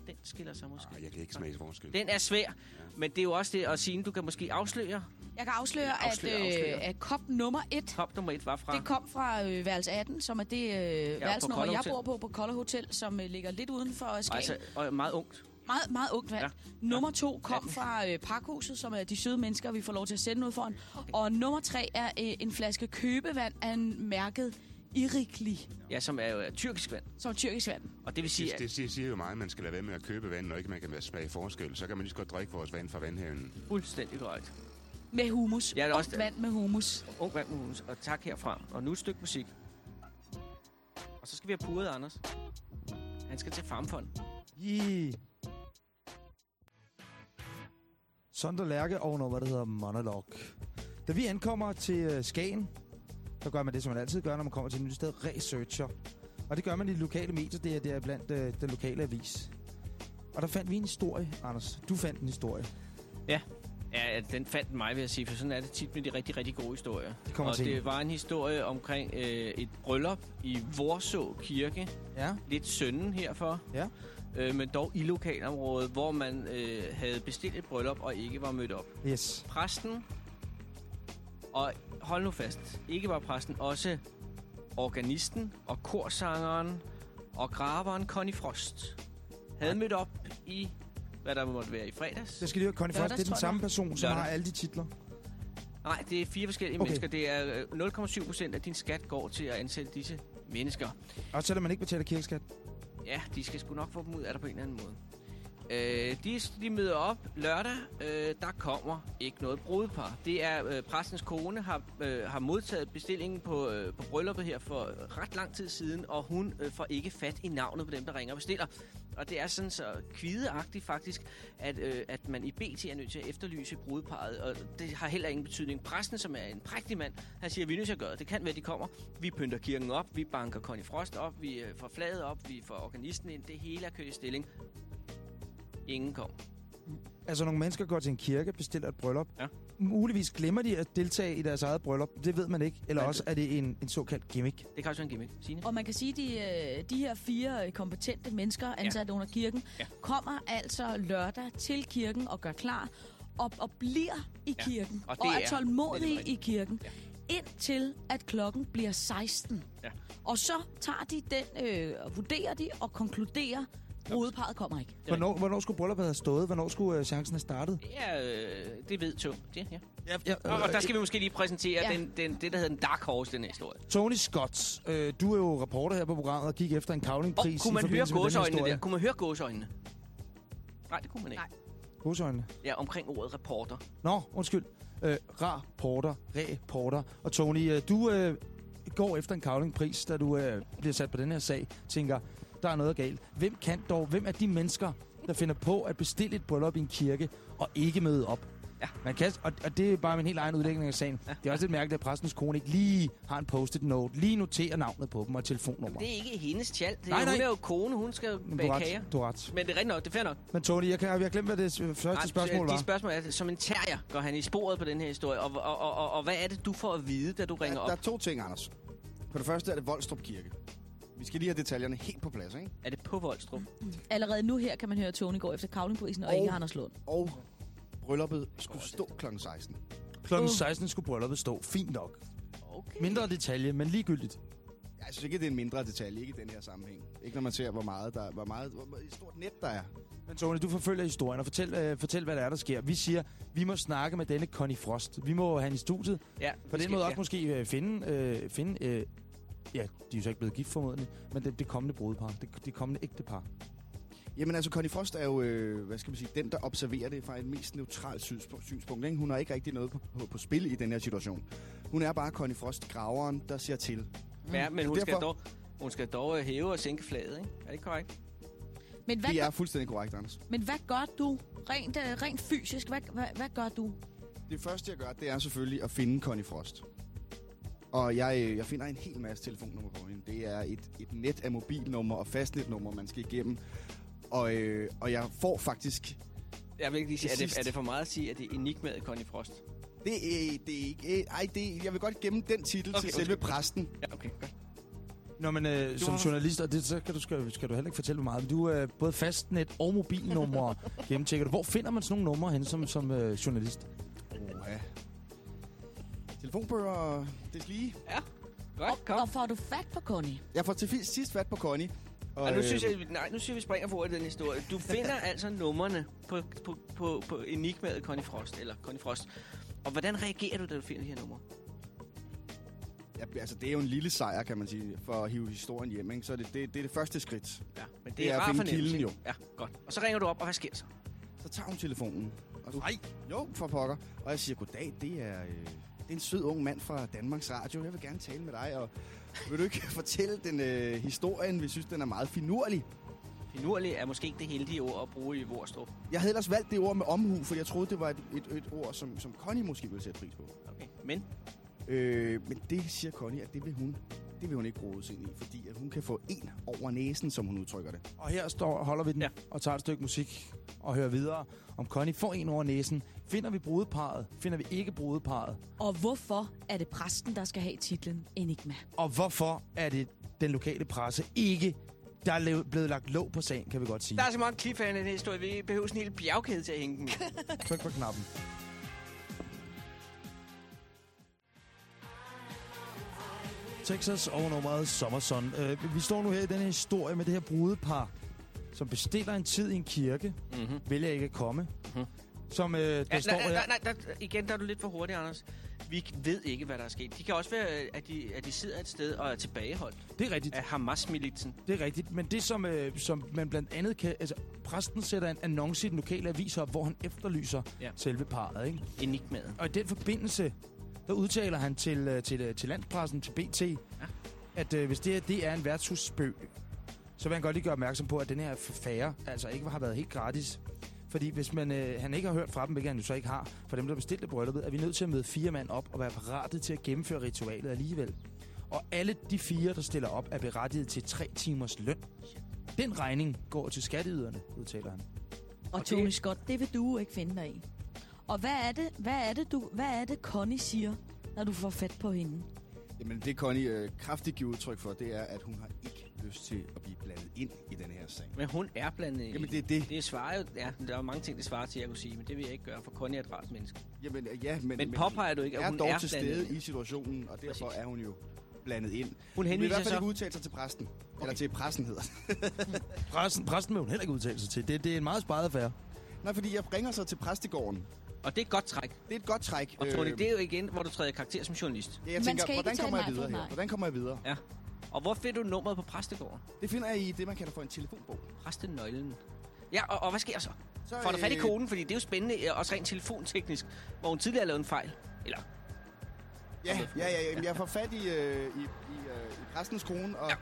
Og den skiller sig måske. Ah, jeg kan ikke smage forskel. Den er svær, men det er jo også det at sige, du kan måske afsløre. Jeg kan afsløre, Afsløre, at, afsløre. Øh, at kop nummer et, Top nummer et var fra... det kom fra øh, værelse 18, som er det øh, på værelsesnummer, Kolle jeg bor på på Kolle Hotel, som øh, ligger lidt uden for Skagen. Altså, og meget ungt. Meget, meget ungt vand. Ja. Ja. Nummer to kom fra øh, Parkhuset, som er de søde mennesker, vi får lov til at sende ud foran. Okay. Og nummer tre er øh, en flaske købevand af en mærket Irikli, Ja, som er jo er tyrkisk vand. som er tyrkisk vand. Og det vil sige, Det, at det siger, siger jo meget, at man skal lade være med at købe vand, når ikke man kan smage forskel. Så kan man lige så godt drikke vores vand fra vandhaven. fuldstændig korrekt. Med humus. Ja, det er også Ungt vand med humus. Ung vand med hus. Og tak herfra. Og nu et stykke musik. Og så skal vi have puret Anders. Han skal til Farmfond. Yeah. Sonder Lærke og noget, hvad det hedder Monolog. Da vi ankommer til uh, Skagen, så gør man det, som man altid gør, når man kommer til et nyt sted, researcher. Og det gør man i de lokale medier, det er, det er blandt uh, den lokale avis. Og der fandt vi en historie, Anders. Du fandt en historie. Ja, den fandt mig, vil jeg sige, for sådan er det tit med de rigtig, rigtig gode historier. Det kommer og til. det var en historie omkring øh, et bryllup i Vorså Kirke. Ja, Lidt sønden herfor. Ja. Øh, men dog i lokalområdet, hvor man øh, havde bestilt et bryllup og ikke var mødt op. yes. præsten, og hold nu fast, ikke bare præsten, også organisten og korsangeren og graveren Connie Frost havde mødt op i, hvad der måtte være i fredags. Jeg skal lige høre, Connie Frost, det er den samme person, som Lørdag. har alle de titler. Nej, det er fire forskellige Okay. mennesker. Det er øh, 0,7 procent af din skat går til at ansætte disse mennesker. Og selvom man ikke betaler kirkeskat. Ja, de skal sgu nok få dem ud af dig på en eller anden måde. Øh, de, de møder op lørdag. Øh, der kommer ikke noget brudepar. Det er øh, præstens kone har, øh, har modtaget bestillingen på, øh, på brylluppet her for øh, ret lang tid siden, og hun øh, får ikke fat i navnet på dem, der ringer og bestiller. Og det er sådan så kvideagtigt faktisk, at, øh, at man i BT er nødt til at efterlyse brudeparret, og det har heller ingen betydning. Præsten, som er en prægtig mand, han siger, vi er nødt til at gøre det. Det kan være, de kommer. Vi pynter kirken op, vi banker Connie Frost op, vi øh, får flaget op, vi får organisten ind. Det hele er kørt i stilling. Ingen kom. Altså, nogle mennesker går til en kirke, bestiller et bryllup. Ja. Muligvis glemmer de at deltage i deres eget bryllup. Det ved man ikke. Eller også er det en, en såkaldt gimmick. Det kan også være en gimmick. Signe? Og man kan sige, at de, øh, de her fire øh, kompetente mennesker, ansat ja. under kirken, Ja. kommer altså lørdag til kirken og gør klar og, og bliver i Ja. kirken. Og og er er- tålmodige i kirken. Ja. Indtil at klokken bliver 16. Ja. Og så tager de den, øh, og vurderer de og konkluderer, brudeparret kommer ikke. Hvornår, hvornår skulle brylluppet have stået? Hvornår skulle øh, chancen have startet? Det er, øh, det ved to. Det, ja. Ja, ja, Og, og der skal vi måske lige præsentere ja. Ja. den, den, det, der hedder en dark horse, den her historie. Tony Scott, øh, du er jo reporter her på programmet og gik efter en Og kavlingpris kunne i man høre gåseøjnene der? Kunne man høre gåseøjnene? Nej, det kunne man ikke. Nej. Gåsøjne. Ja, omkring ordet reporter. Nå, undskyld. Øh, rapporter, reporter. Og Tony, øh, du øh, går efter en kavlingpris, da du øh, bliver sat på den her sag, tænker, der er noget galt. Hvem kan dog, hvem er de mennesker, der finder på at bestille et bryllup i en kirke og ikke møde op? Ja. Man kan, og, og det er bare min helt egen udlægning af sagen. Ja. Det er også lidt mærkeligt, at præstens kone ikke lige har en post-it note, lige noterer navnet på dem og telefonnummer. Det er ikke hendes tjal. Det er, Nej, nej. Hun er jo kone, hun skal du bage har kager. Du ret. Men det er rigtigt nok, det er fair nok. Men Tony, jeg, kan, jeg har glemt, hvad det første Nej, spørgsmål de var. spørgsmål er, som en terrier går han i sporet på den her historie. Og, og, og, og, og hvad er det, du får at vide, da du ringer Der, der op? er to ting, Anders. For det første er det Voldstrup Kirke. Vi skal lige have detaljerne helt på plads, ikke? Er det på Voldstrup? Allerede nu her kan man høre, at Tony går efter kavlingprisen og Og- ikke Anders Lund. Og brylluppet skulle stå kl. 16. Klokken Uh. 16 skulle brylluppet stå. Fint nok. Okay. Mindre detalje, men ligegyldigt. Jeg synes ikke, det er en mindre detalje, ikke i den her sammenhæng. Ikke når man ser, hvor meget der hvor meget, hvor stort net der er. Men Tony, du forfølger historien, og fortæl, øh, fortæl, hvad der er, der sker. Vi siger, vi må snakke med denne Connie Frost. Vi må have hende i studiet. Ja, På den skal- måde ja. også måske øh, finde, øh, finde øh, ja, de er jo så ikke blevet gift formodentlig, men det, det kommende brudepar, det, det kommende ægtepar. Jamen altså, Connie Frost er jo, øh, hvad skal man sige, den, der observerer det fra et mest neutralt synspunkt. synspunkt ikke? Hun har ikke rigtig noget på, på, på spil i den her situation. Hun er bare Connie Frost, graveren, der ser til. Ja, men Så hun skal, derfor- dog, hun skal dog øh, hæve og sænke flaget, ikke? Er det ikke korrekt? Men hvad, Det gør, er fuldstændig korrekt, Anders. men hvad gør du rent, øh, rent fysisk? Hvad, hvad, hvad gør du? Det første, jeg gør, det er selvfølgelig at finde Connie Frost. Og jeg, jeg finder en hel masse telefonnummer på hende. Det er et, et net af mobilnummer og fastnetnummer, man skal igennem. Og, øh, og jeg får faktisk... Jeg vil ikke lige sige, Det er det, er det for meget at sige, at det er enigmaet Connie Frost? Det, er, det er ikke... øh, Ej, det, jeg vil godt gemme den titel Okay, okay, til selve præsten. Ja, okay, godt. Nå, men øh, som journalist, og det, så kan du, skal, skal du heller ikke fortælle, hvor meget, men du er øh, både fastnet og mobilnumre gennemtjekker du. Hvor finder man sådan nogle numre hen som, som øh, journalist? Telefonbøger og lige. Godt, kom. Og får du fat på Connie? Jeg får til sidst fat på Connie. Og nu øh, synes jeg, nej, nu synes jeg, vi springer for i den historie. Du finder altså numrene på, på, på, på enigmaet Connie Frost, eller Connie Frost. Og hvordan reagerer du, da du finder de her numre? Ja, altså, det er jo en lille sejr, kan man sige, for at hive historien hjem. Ikke? Så det, det, det er det første skridt. Ja, men det, Det er, er at finde kilden, ikke? Ja, godt. Og så ringer du op, og hvad sker så? Så tager hun telefonen. Og du, Nej. Jo, for pokker. Og jeg siger, goddag, det er, øh, det er en sød ung mand fra Danmarks Radio. Jeg vil gerne tale med dig, og vil du ikke fortælle den øh, historien? Vi synes, den er meget finurlig. Finurlig er måske ikke det heldige ord at bruge i Vorstrup. Jeg havde ellers valgt det ord med omhu, for jeg troede, det var et, et, et ord, som, som Connie måske ville sætte pris på. Okay. Men Øh, men det siger Connie, at det vil hun, det vil hun ikke bruge ind i, fordi at hun kan få en over næsen, som hun udtrykker det. Og her står, holder vi den Ja. og tager et stykke musik og hører videre. Om Connie får en over næsen. Finder vi brudeparret? Finder vi ikke brudeparret? Og hvorfor er det præsten, der skal have titlen Enigma? Og hvorfor er det den lokale presse ikke, der er blevet lagt låg på sagen, kan vi godt sige. der er så meget cliffhanger i den historie. Vi behøver sådan en hel bjergkæde til at hænge den. Tryk på knappen. Texas og nummeret Sommerson. Uh, vi står nu her i den her historie med det her brudepar, som bestiller en tid i en kirke, mm-hmm. vælger ikke at komme. Mhm. Som uh, der Ja, står nej, her... nej, nej, nej, igen, der er du lidt for hurtig, Anders. Vi ved ikke, hvad der er sket. De kan også være, at de, at de sidder et sted og er tilbageholdt Det er rigtigt. af Hamas-militsen. Det er rigtigt, men det som, øh, som man blandt andet kan... Altså, præsten sætter en annonce i den lokale avis op, hvor han efterlyser Ja. ja. selve parret, ikke? Enigmaet. Og i den forbindelse, der udtaler han til, øh, til, øh, til landspressen, til BT, ja. at øh, hvis det her det er en værtshusspøg, så vil han godt lige gøre opmærksom på, at den her affære altså ikke har været helt gratis. Fordi hvis man, øh, han ikke har hørt fra dem, hvilket han jo så ikke har, for dem, der bestilte brylluppet, er vi nødt til at møde fire mand op og være parate til at gennemføre ritualet alligevel. Og alle de fire, der stiller op, er berettiget til tre timers løn. Den regning går til skatteyderne, udtaler han. Og Og Tony det- Scott, det vil du ikke finde dig i. Og hvad er det, hvad er det, du, hvad er det Connie siger, når du får fat på hende? Jamen det Connie øh, kraftigt giver udtryk for, det er, at hun har ikke lyst til at blive blandet ind i den her sag. Men hun er blandet ind. Jamen det er det. Det svarer jo, ja, der er mange ting, det svarer til, jeg kunne sige, men det vil jeg ikke gøre, for Connie er et rart menneske. Jamen ja, men, Men påpeger du ikke, at er hun dog er til stede ind? i situationen, og derfor Præcis. er hun jo blandet ind. Hun Hun vil i henviser hvert fald så... ikke udtale sig til præsten. Okay. Eller til pressen hedder. Præsten, præsten vil hun heller ikke udtale sig til. Det, det er en meget sparet affære. Nej, fordi jeg ringer så til præstegården. Og det er et godt træk. Det er et godt træk. Og Tony, Øh, det er jo igen, hvor du træder karakter som journalist. ja, jeg Man tænker, skal ikke hvordan kommer jeg videre her? Hvordan kommer jeg videre? Og hvor finder du nummeret på præstegården? Det finder jeg i det, man kalder for en telefonbog. Præstenøglen. Ja, og, og hvad sker så? Så, Får du fat i øh, koden, fordi det er jo spændende, øh, også rent telefonteknisk, hvor hun tidligere lavede en fejl. Eller, Ja, ja, ja. Jamen, jeg får fat i, øh, i, i, øh, i præstens kone, og, ja.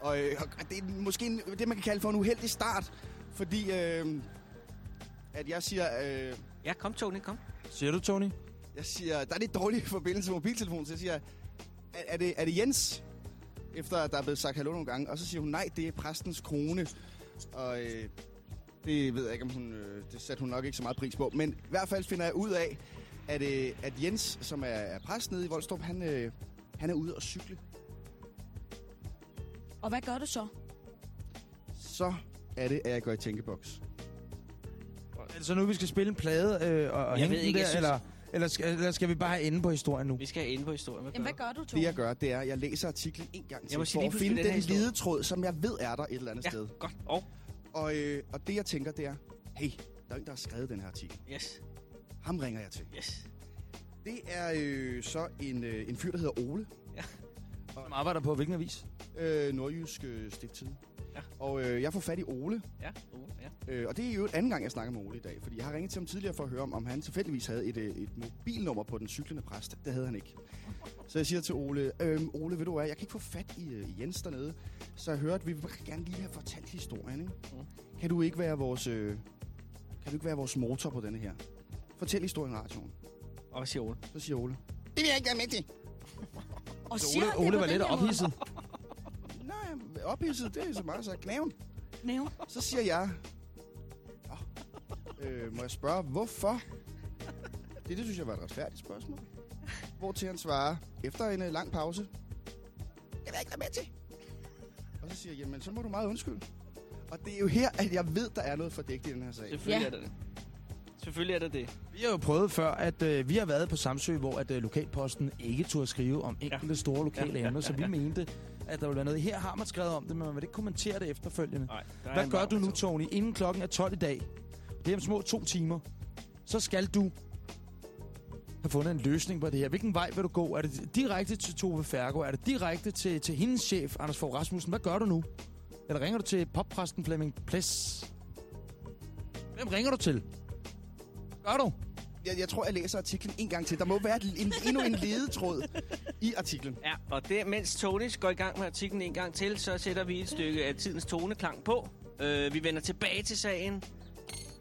og, øh, og det er måske en, det, man kan kalde for en uheldig start, fordi øh, at jeg siger, øh, ja, kom Tony, kom. Siger du, Tony? jeg siger, der er lidt dårlig forbindelse til mobiltelefonen, så jeg siger, er, er, det, er det Jens? Efter at der er blevet sagt hallo nogle gange, og så siger hun, nej, det er præstens kone, og øh, det ved jeg ikke, om hun, øh, det satte hun nok ikke så meget pris på, men i hvert fald finder jeg ud af, at, øh, at Jens, som er, er præst nede i Voldstrup, han, øh, han er ude og cykle. Og hvad gør du så? så er det, at jeg går i tænkeboks. Er det så nu, vi skal spille en plade øh, og, og Jeg hænge ved den ikke, der, jeg synes- eller, eller, skal, eller skal vi bare have ende på historien nu? Vi skal ind på historien. Hvad Jamen, hvad gør du, Tony? Det jeg gør, det er, at jeg læser artiklen en gang til, for at finde den den historie. ledetråd, som jeg ved er der et eller andet Ja, sted. godt. Og, Og, øh, og det jeg tænker, det er, hey, der er en, der har skrevet den her artikel. yes, Ham ringer jeg til. yes. Det er øh, så en, øh, en fyr, der hedder Ole. Som arbejder på hvilken avis? Øh, Nordjysk øh, Stifttid. Ja. Og øh, jeg får fat i Ole, Ja, uh, ja. øh, og det er jo et anden gang, jeg snakker med Ole i dag, fordi jeg har ringet til ham tidligere for at høre, om, om han tilfældigvis havde et, øh, et mobilnummer på den cyklende præst. Det havde han ikke. Så jeg siger til Ole, øhm, Ole, ved du hvad, jeg kan ikke få fat i, øh, Jens dernede, så jeg hørte, at vi vil gerne lige have fortalt historien, ikke? Mm. Kan du ikke være vores, øh, kan du ikke være vores motor på denne her? Fortæl historien i radioen. Og hvad siger Ole? Så siger Ole, det vil jeg ikke være med til. Og Så siger Ole, Ole var lidt ophidset. Nej, ophidset, det er så meget så knæven. Knæve. Så siger jeg, Nå, øh, må jeg spørge, hvorfor? Det, det synes jeg var et retfærdigt spørgsmål. Hvor til han svarer, efter en uh, lang pause, jeg vil ikke være med til. Og så siger jeg, jamen så må du meget undskylde. Og det er jo her, at jeg ved, der er noget fordækt i den her sag. Selvfølgelig Ja. er det det. Selvfølgelig er det det. Vi har jo prøvet før, at øh, vi har været på Samsø, hvor at øh, lokalposten ikke turde skrive om enkelte store lokale Ja, ja, emner, så ja, vi ja. mente, at der ville være noget. Her har man skrevet om det, men man vil ikke kommentere det efterfølgende. Nej, Hvad gør du nu. Tony? Inden klokken er 12 i dag, det er om små to timer, så skal du have fundet en løsning på det her. Hvilken vej vil du gå? Er det direkte til Tove Fergo? Er det direkte til, til hendes chef, Anders Fogh Rasmussen? Hvad gør du nu? Eller ringer du til poppræsten Flemming Ples? Hvem ringer du til? Gør du? Jeg, jeg tror, jeg læser artiklen en gang til. Der må være en, endnu en ledetråd i artiklen. Ja, og det, mens Tony går i gang med artiklen en gang til, så sætter vi et stykke af tidens toneklang på. Øh, vi vender tilbage til sagen.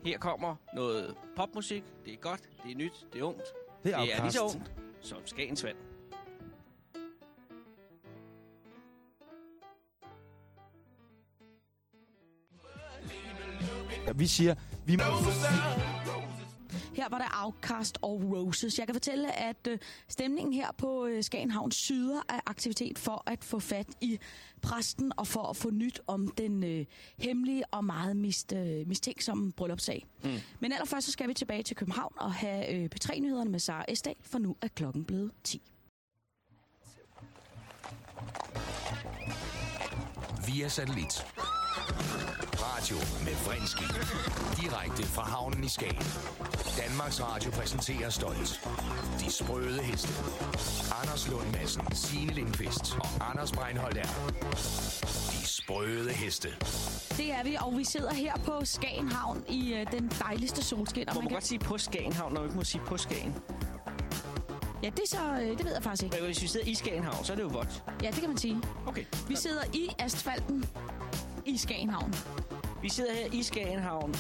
Her kommer noget popmusik. Det er godt, det er nyt, det er ungt. Det er, Det er lige så ungt som Skagens vand. Ja, vi siger, vi må... Her var der Outcast og Roses. Jeg kan fortælle, at øh, stemningen her på øh, Skagenhavn syder af aktivitet for at få fat i præsten og for at få nyt om den øh, hemmelige og meget mist, øh, mistænksomme bryllupssag. Mm. Men allerførst så skal vi tilbage til København og have øh, P3-nyhederne med Sara Esdal, for nu er klokken blevet 10. Via satellit. Radio med Vrindski. Direkte fra havnen i Skagen. Danmarks Radio præsenterer stolt. De sprøde heste. Anders Lund Madsen, Signe Lindqvist og Anders Breinholt er. De sprøde heste. Det er vi, og vi sidder her på Skagenhavn i øh, den dejligste solskin. Og Må man man kan... godt sige på Skagenhavn, når man ikke må sige på Skagen? Ja, det, er så, øh, det ved jeg faktisk ikke. Men hvis vi sidder i Skagenhavn, så er det jo vådt. Ja, det kan man sige. Okay. Vi sidder i asfalten i Skagenhavn. Vi sidder her i Skagenhavn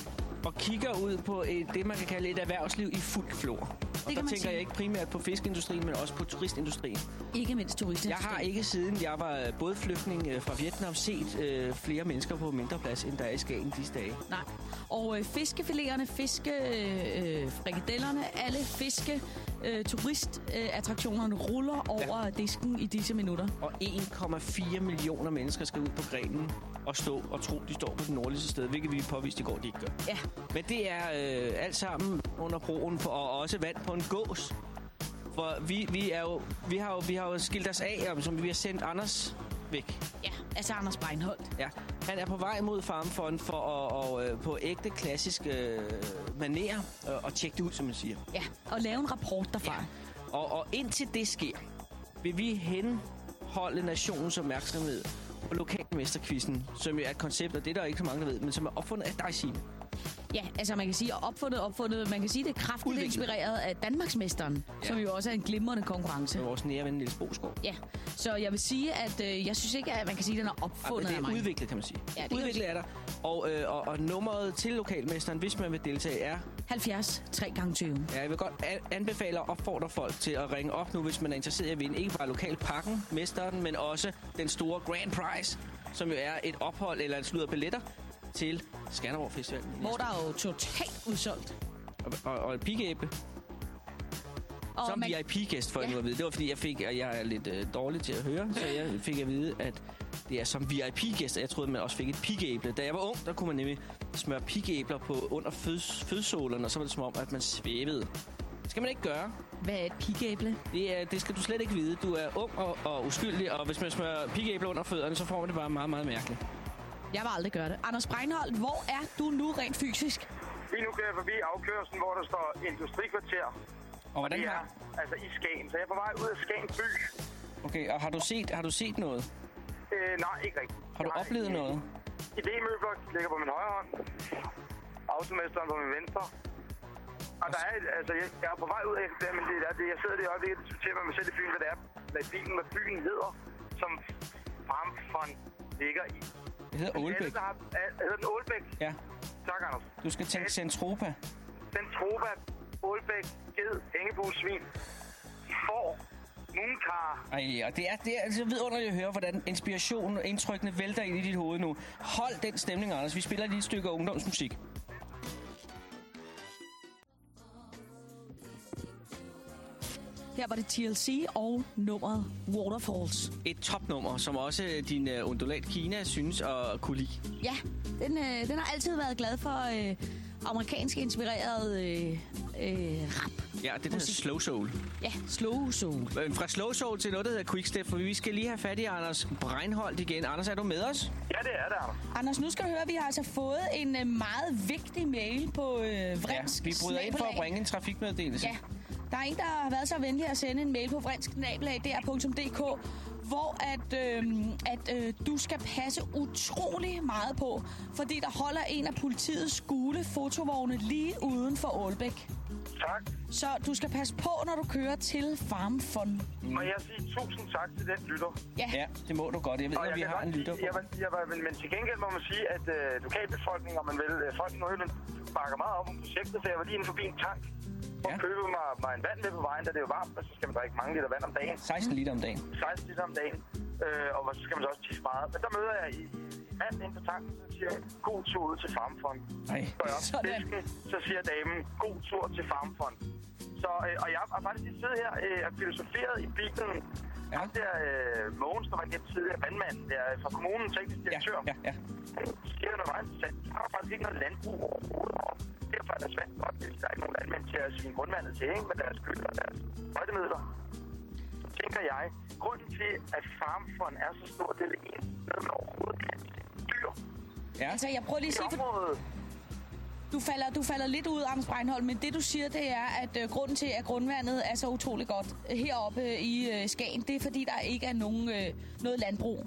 og kigger ud på et, det, man kan kalde et erhvervsliv i fuld flor. Og kan der tænker sige. jeg ikke primært på fiskeindustrien, men også på turistindustrien. Ikke mindst turister. Jeg har ikke siden jeg var både flygtning øh, fra Vietnam set øh, flere mennesker på mindre plads, end der er i Skagen disse dage. Nej. Og øh, fiskefiléerne, fiske, øh, alle fiske, øh, turistattraktionerne ruller over ja. disken i disse minutter. Og 1,4 millioner mennesker skal ud på grenen og stå og tro, de står på den nordligste sted, hvilket vi påviste i går, de ikke gør. Ja, Men det er øh, alt sammen under broen på, og også vand på en gås. For vi, vi, er jo, vi, har jo, vi har jo skilt os af, om, som vi har sendt Anders væk. ja. Altså Anders Breinholt. Ja, han er på vej mod Farmfond for at, og, øh, på ægte klassisk øh, maner øh, og tjekke det ud, som man siger. Ja, og lave en rapport derfra. Ja. Og, og indtil det sker, vil vi henholde nationens opmærksomhed på lokalmesterquizzen, som jo er et koncept, og det er der ikke så mange, der ved, men som er opfundet af dig, Signe. Ja, altså man kan sige opfundet, opfundet. Man kan sige, det er kraftigt Udviklet. inspireret af Danmarksmesteren, Ja. ja. som jo også er en glimrende konkurrence. Med vores nære ven Niels Boskov. Ja, så jeg vil sige, at øh, jeg synes ikke, at man kan sige, at den er opfundet det af er mig. udviklet, kan man sige. Ja, det udviklet er der. Og, øh, og, og nummeret til lokalmesteren, hvis man vil deltage, er... 70 3 gange 20 Ja, jeg vil godt an- anbefale og opfordre folk til at ringe op nu, hvis man er interesseret i at vinde ikke bare lokalpakken, mesteren, men også den store Grand Prize, som jo er et ophold eller et sludder billetter til Skanderborg Festival. Hvor der er jo totalt udsolgt. Og, og, og piggeæble. Og Som man, VIP-gæst, for ja. Nu at vide. Det var fordi, jeg fik, og jeg er lidt øh, dårlig til at høre, så jeg fik at vide, at det er som VIP-gæst, jeg troede, man også fik et piggeæble. Da jeg var ung, der kunne man nemlig smøre piggeæbler på under føds, fødsålerne, og så var det som om, at man svævede. Det skal man ikke gøre. hvad er et pigæble? Det, er, det skal du slet ikke vide. Du er ung og, og uskyldig, og hvis man smører piggeæbler under fødderne, så får man det bare meget, meget mærkeligt. Jeg vil aldrig gøre det. Anders Breinholt, hvor er du nu rent fysisk? Lige nu kører jeg forbi afkørselen, hvor der står industrikvarter. Og hvordan Det er har... altså i Skagen. Så jeg er på vej ud af Skagen by. Okay, og har du set, har du set noget? Øh, nej, ikke rigtigt. Har du Jeg oplevet en- noget? Idémøbler ligger på min højre hånd. Automesteren på min venstre. Og der er, et- altså, jeg, jeg er på vej ud af det, men det er det, jeg sidder det og diskuterer med mig selv i byen, hvad det er, hvad bilen, hvad byen hedder, som Farmfond ligger i. Det hedder Ålbæk. har, al- hedder den Ålbæk? Ja, Tak, Anders. du skal tænke Centropa. Den Troba, Ålbæk, Ged, Hængebusvin, får, Moonkar, Ej, og det er, det er altså vidunderligt at høre, hvordan inspirationen og indtrykkene vælter ind i dit hoved nu. Hold den stemning, Anders. Vi spiller lige et stykke ungdomsmusik. Her var det TLC og nummeret Waterfalls. Et topnummer, som også din uh, undulat Kina synes at kunne lide. Ja, den, øh, den har altid været glad for øh, amerikansk inspireret øh, øh, rap. Ja, det der. Slow Soul. Ja, slow soul. Men Fra Slow Soul til noget, der hedder Quickstep, for vi skal lige have fat i Anders Breinholt igen. Anders, er du med os? Ja, det er det, Anders. Anders, nu skal du høre, at vi har altså fået en øh, meget vigtig mail på øh, Vrinsk vi bryder ind for at bringe en trafikmeddelelse. Ja, der er en, der har været så venlig at sende en mail på vrinsknabelag.dk, hvor at, øh, at øh, du skal passe utrolig meget på, fordi der holder en af politiets gule fotovogne lige uden for Aalbæk. Tak. Så du skal passe på, når du kører til Farm Fun. Må jeg sige tusind tak til den lytter. Ja, Ja, det må du godt. Jeg ved, Og at jeg vi har en lytter sige- på. Jeg, vil- jeg, vil- men, til gengæld må man sige, at øh, lokalbefolkningen, og man vel, øh, folk i Nordjylland, bakker meget op om projektet, så jeg var lige inde forbi en tank og Ja. købe mig, mig en vand med på vejen, da det er varmt, og så skal man drikke mange liter vand om dagen. 16 liter om dagen. 16 liter om dagen. Øh, og så skal man så også tisse meget. Men der møder jeg i, mand inde på tanken, så siger god tur ud til Farmfond. Så så siger damen, god tur til Farmfond. Så, øh, og jeg har faktisk lige siddet her øh, og filosoferet i bilen. Ja. Ja. Ham der øh, Mogens, der var den tidligere vandmand der fra kommunen, teknisk Ja, direktør. ja, ja. Han siger noget meget interessant. Der har faktisk ikke noget landbrug overhovedet. Derfor er det svært godt, hvis der er ikke nogen landmænd til at svine grundvandet til, ikke? Med deres køl og deres højdemidler. Så tænker jeg, grunden til, at Farmfond er så stor, det er det eneste man overhovedet dyr. Ja, altså jeg prøver lige at sige, for du falder, du falder lidt ud, Anders Breinholt, men det du siger, det er, at øh, grunden til, at grundvandet er så utrolig godt heroppe i øh, Skagen, det er fordi, der ikke er nogen, øh, noget landbrug.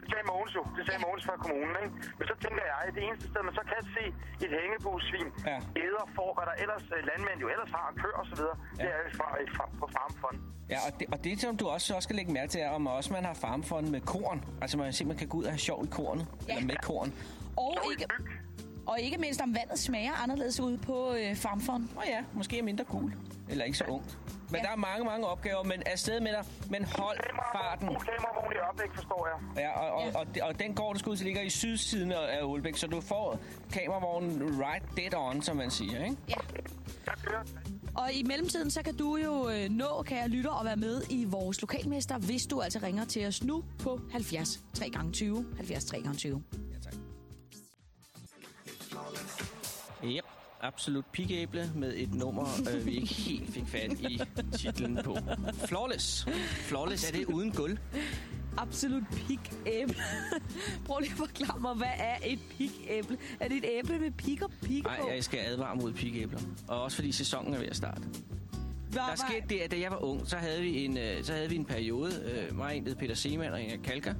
Det sagde Mogens jo. Det sagde Mogens fra kommunen, ikke? Men så tænker jeg, at det eneste sted, man så kan se et hængebusvin, Ja. æder, får, hvad der ellers øh, landmænd jo ellers har, køer og så videre, Ja. det er fra, fra, på Farmfond. ja og, det, og det, som du også, også skal lægge mærke til, er, om også man har farmfond med korn. Altså man simpelthen kan gå ud og have sjov i kornet. Ja. Eller med korn. Og ikke. Og ikke mindst om vandet smager anderledes ude på øh, Farmfond. Og ja, måske er mindre gul. Eller ikke så ungt. Men Ja. der er mange, mange opgaver, men afsted med dig. Men hold farten. God kameravogn i oplæg, forstår jeg. Ja, og, og, Ja. og, og den går, du skal ud til, ligger i sydsiden af Ulbæk, så du får kameravognen right dead on, som man siger, ikke? Ja. Og i mellemtiden, så kan du jo øh, nå, kan jeg lytte og være med i vores lokalmester, hvis du altså ringer til os nu på 70 3 gange 20 70 3 gange 20 Ja, tak. Yep, absolut pigæble med et nummer, øh, vi ikke helt fik fat i titlen på. Flawless. Flawless, er det uden gulv? Absolut pigæble. Prøv lige at forklare mig, hvad er et pigæble? Er det et æble med pig og pig Nej, på? jeg skal advare mod pigæbler. Og også fordi sæsonen er ved at starte. Hvad, Der skete det, at da jeg var ung, så havde vi en, øh, så havde vi en periode, øh, mig en hed Peter Seemann og Inger Kalker,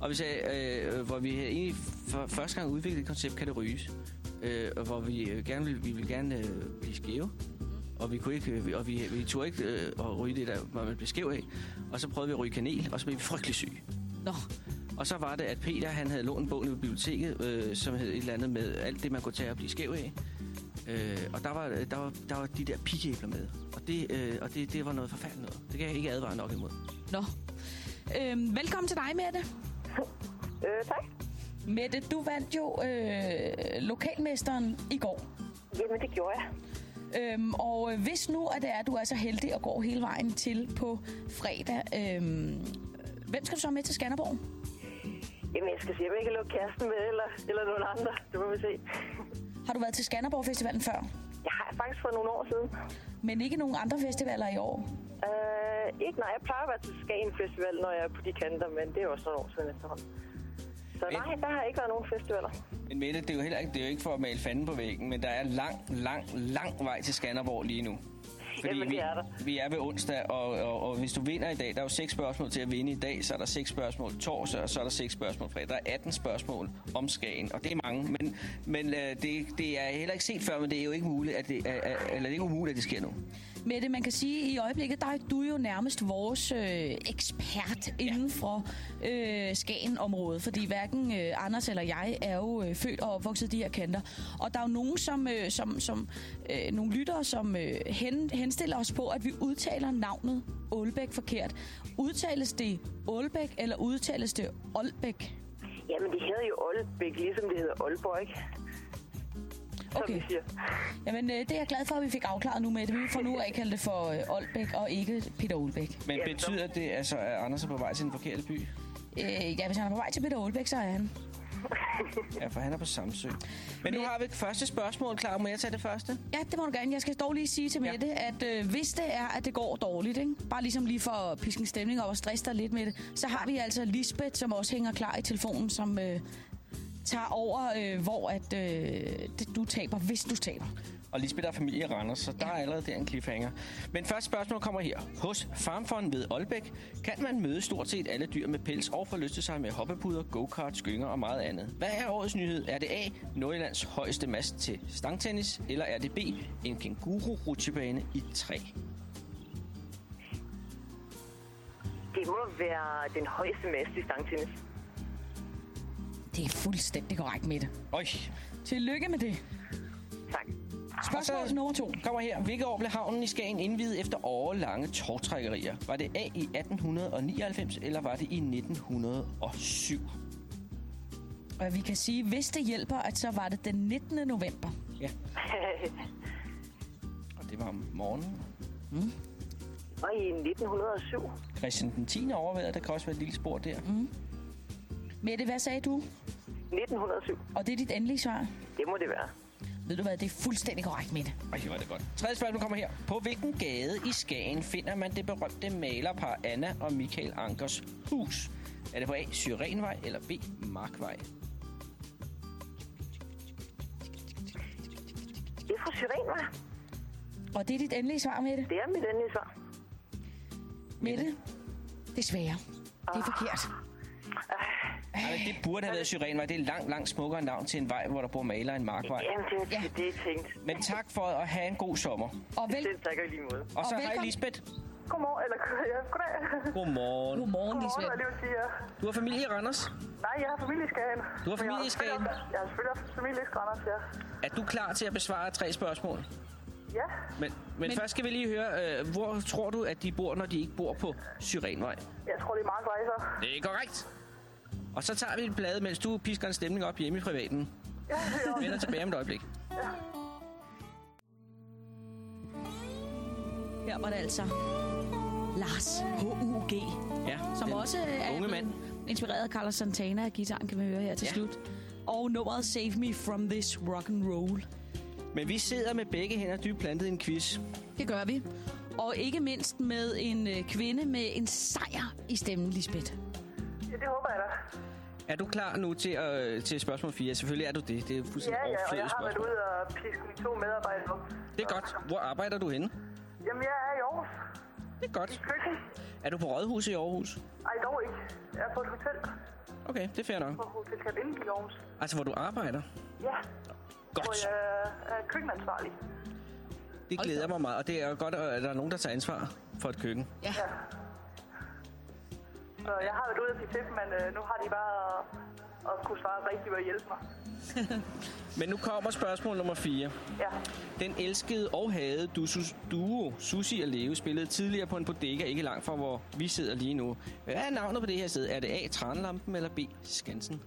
og vi sagde, øh, hvor vi egentlig for første gang udviklede et koncept, kan det ryges. Øh, hvor vi øh, gerne ville, vi ville gerne øh, blive skæve. Og vi kunne ikke, øh, og vi, vi turde ikke øh, at ryge det der, hvor man blev skæv af. Og så prøvede vi at ryge kanel, og så blev vi frygtelig syge. Nå, Og så var det, at Peter han havde lånt en bog i biblioteket, øh, som hed et eller andet med alt det, man kunne tage og blive skæv af. Øh, og der var, der, var, der var de der pigæbler med. Og, det, øh, og det, det var noget forfærdeligt noget. Det kan jeg ikke advare nok imod. nå. Øhm, velkommen til dig, Mette. Øh, tak. Mette, du vandt jo øh, lokalmesteren i går. Jamen, det gjorde jeg. Øhm, og øh, hvis nu at det er, at du er så heldig at gå hele vejen til på fredag, øhm, hvem skal du så med til Skanderborg? Jamen, jeg skal se, om jeg kan lukke kæresten med, eller, eller nogen andre. Det må vi se. Har du været til Skanderborg Festivalen før? Jeg har faktisk for nogle år siden. Men ikke nogen andre festivaler i år? Øh, ikke, nej, jeg plejer at være til Skagen Festival, når jeg er på de kanter, men det er også nogle år siden efterhånden. Så Men- nej, der har ikke været nogen festivaler. Men Mette, det er jo heller ikke, det er jo ikke for at male fanden på væggen, men der er lang, lang, lang vej til Skanderborg lige nu. Fordi Jamen, vi, er der. vi er ved onsdag, og, og, og hvis du vinder i dag, der er jo seks spørgsmål til at vinde i dag, så er der seks spørgsmål torsdag, og så er der seks spørgsmål fredag. Der er 18 spørgsmål om Skagen, og det er mange, men, men øh, det, det er heller ikke set før, men det er jo ikke muligt, at det, er, er- eller det er ikke umuligt, at det sker nu. Mette, man kan sige, i øjeblikket, der er du jo nærmest vores øh, ekspert inden for øh, Skagen-området. Fordi hverken øh, Anders eller jeg er jo øh, født og opvokset i de her kanter. Og der er jo nogen, som, øh, som, som øh, nogle lyttere, som øh, hen, henstiller os på, at vi udtaler navnet Aalbæk forkert. Udtales det Aalbæk, eller udtales det Aalbæk? Jamen, det hedder jo Aalbæk, ligesom det hedder Aalborg, ikke? Som Okay. vi siger. Jamen, øh, det er jeg glad for, at vi fik afklaret nu med det. Vi får nu af kalde det for øh, Aalbæk og ikke Peter Aalbæk. Men Ja, betyder det altså, at Anders er på vej til den forkerte by? Øh, ja, hvis han er på vej til Peter Aalbæk, så er han. Ja, for han er på Samsø. Men nu Men- har vi et første spørgsmål klar. Må jeg tage det første? Ja, det må du gerne. Jeg skal dog lige sige til Ja. Mette, at øh, hvis det er, at det går dårligt, ikke? bare ligesom lige for at piske en stemning op og stresse dig lidt med det, så har vi altså Lisbeth, som også hænger klar i telefonen, som øh, tager over, øh, hvor at, øh, det, du taber, hvis du taber. Og Lisbeth er familie i Randers, så der er allerede der en cliffhanger. Men første spørgsmål kommer her. Hos Farmfond ved Aalbæk kan man møde stort set alle dyr med pels og forlyste sig med hoppepuder, go-kart, skynger og meget andet. Hvad er årets nyhed? Er det A. Nordjyllands højeste mast til stangtennis? Eller er det B. En kænguru-rutsjebane i træ? Det må være den højeste mast i stangtennis. Det er fuldstændig korrekt, Mette. Øj, Tillykke med det. Tak. Spørgsmål nummer to. kommer her. Hvilket år blev havnen i Skagen indvidet efter årelange togtrækkerier? Var det A i 1899, eller var det i 1907? Og vi kan sige, hvis det hjælper, at så var det den 19. november. Ja. Og det var om morgenen. Og i 1907. Christian den 10. overvejede, der kan også være et lille spor der. Mm. Mette, hvad sagde du? 1907. Og det er dit endelige svar. Det må det være. Ved du hvad, det er fuldstændig korrekt, Mette. Ej, hvor er det godt. Tredje spørgsmål kommer her. På hvilken gade i Skagen finder man det berømte malerpar Anna og Michael Ankers hus? Er det på A. Syrenvej eller B. Markvej? Det er fra Syren, hva'? Og det er dit endelige svar, Mette. Det er mit endelige svar. Mette, desværre. Det er forkert. Ej, det burde have været Syrenvej. Det er langt, langt smukkere navn til en vej, hvor der bor maler en markvej. Jamen, det, Ja. ja. det er tænkt. Men tak for at have en god sommer. Og vel, Selv tak og i lige måde. Og så Og hej. Lisbeth. Godmorgen, eller ja, goddag. Godmorgen. godmorgen, Godmorgen, Lisbeth. hvad det vil sige. ja. Du har familie i Randers. Nej, jeg har familie i Skagen. Du har familie i jeg Skagen? selvfølgelig- Jeg har selvfølgelig familie i Randers, ja. Er du klar til at besvare tre spørgsmål? Ja, Men, men, men først skal vi lige høre, øh, hvor tror du, at de bor, når de ikke bor på Syrenvej? jeg tror, det er Mark Weiser. Det er korrekt. Og så tager vi et blad, mens du pisker en stemning op hjemme i privaten. Ja, det er Vi vender tilbage om et øjeblik. Her var det altså Lars H.U.G., Ja, som også er unge mand. inspireret af Carlos Santana. Gitaren kan vi høre her til Ja. slut. Og nummeret Save Me From This Rock and Roll. Men vi sidder med begge hænder dybt plantet i en quiz. Det gør vi. Og ikke mindst med en øh, kvinde med en sejr i stemmen, Lisbeth. Ja, det håber jeg da. Er du klar nu til, øh, til spørgsmål 4? Selvfølgelig er du det. Det er fuldstændig Ja, ja, og jeg har været spørgsmål. ude og piske mine to medarbejdere. Det er godt. Hvor arbejder du henne? Jamen, jeg er i Aarhus. Det er godt. Køkken? Er du på Rådhuset i Aarhus? Ej, dog ikke. Jeg er på et hotel Okay, det er fair nok. på Hotel Cabin i Aarhus. Altså, hvor du arbejder? Ja, Godt. hvor jeg er køkkenansvarlig. Det glæder mig meget, og det er jo godt, at der er nogen, der tager ansvar for et køkken. Ja. Ja. Så jeg har været ude at sige til dem, men øh, nu har de bare at, at kunne svare rigtigt ved at hjælpe mig. Men nu kommer spørgsmål nummer 4. Ja. Den elskede og havde duo, duo Susi og Leo spillede tidligere på en bodega ikke langt fra, hvor vi sidder lige nu. Hvad er navnet på det her sted? Er det A. Tranlampen eller B. Skansen?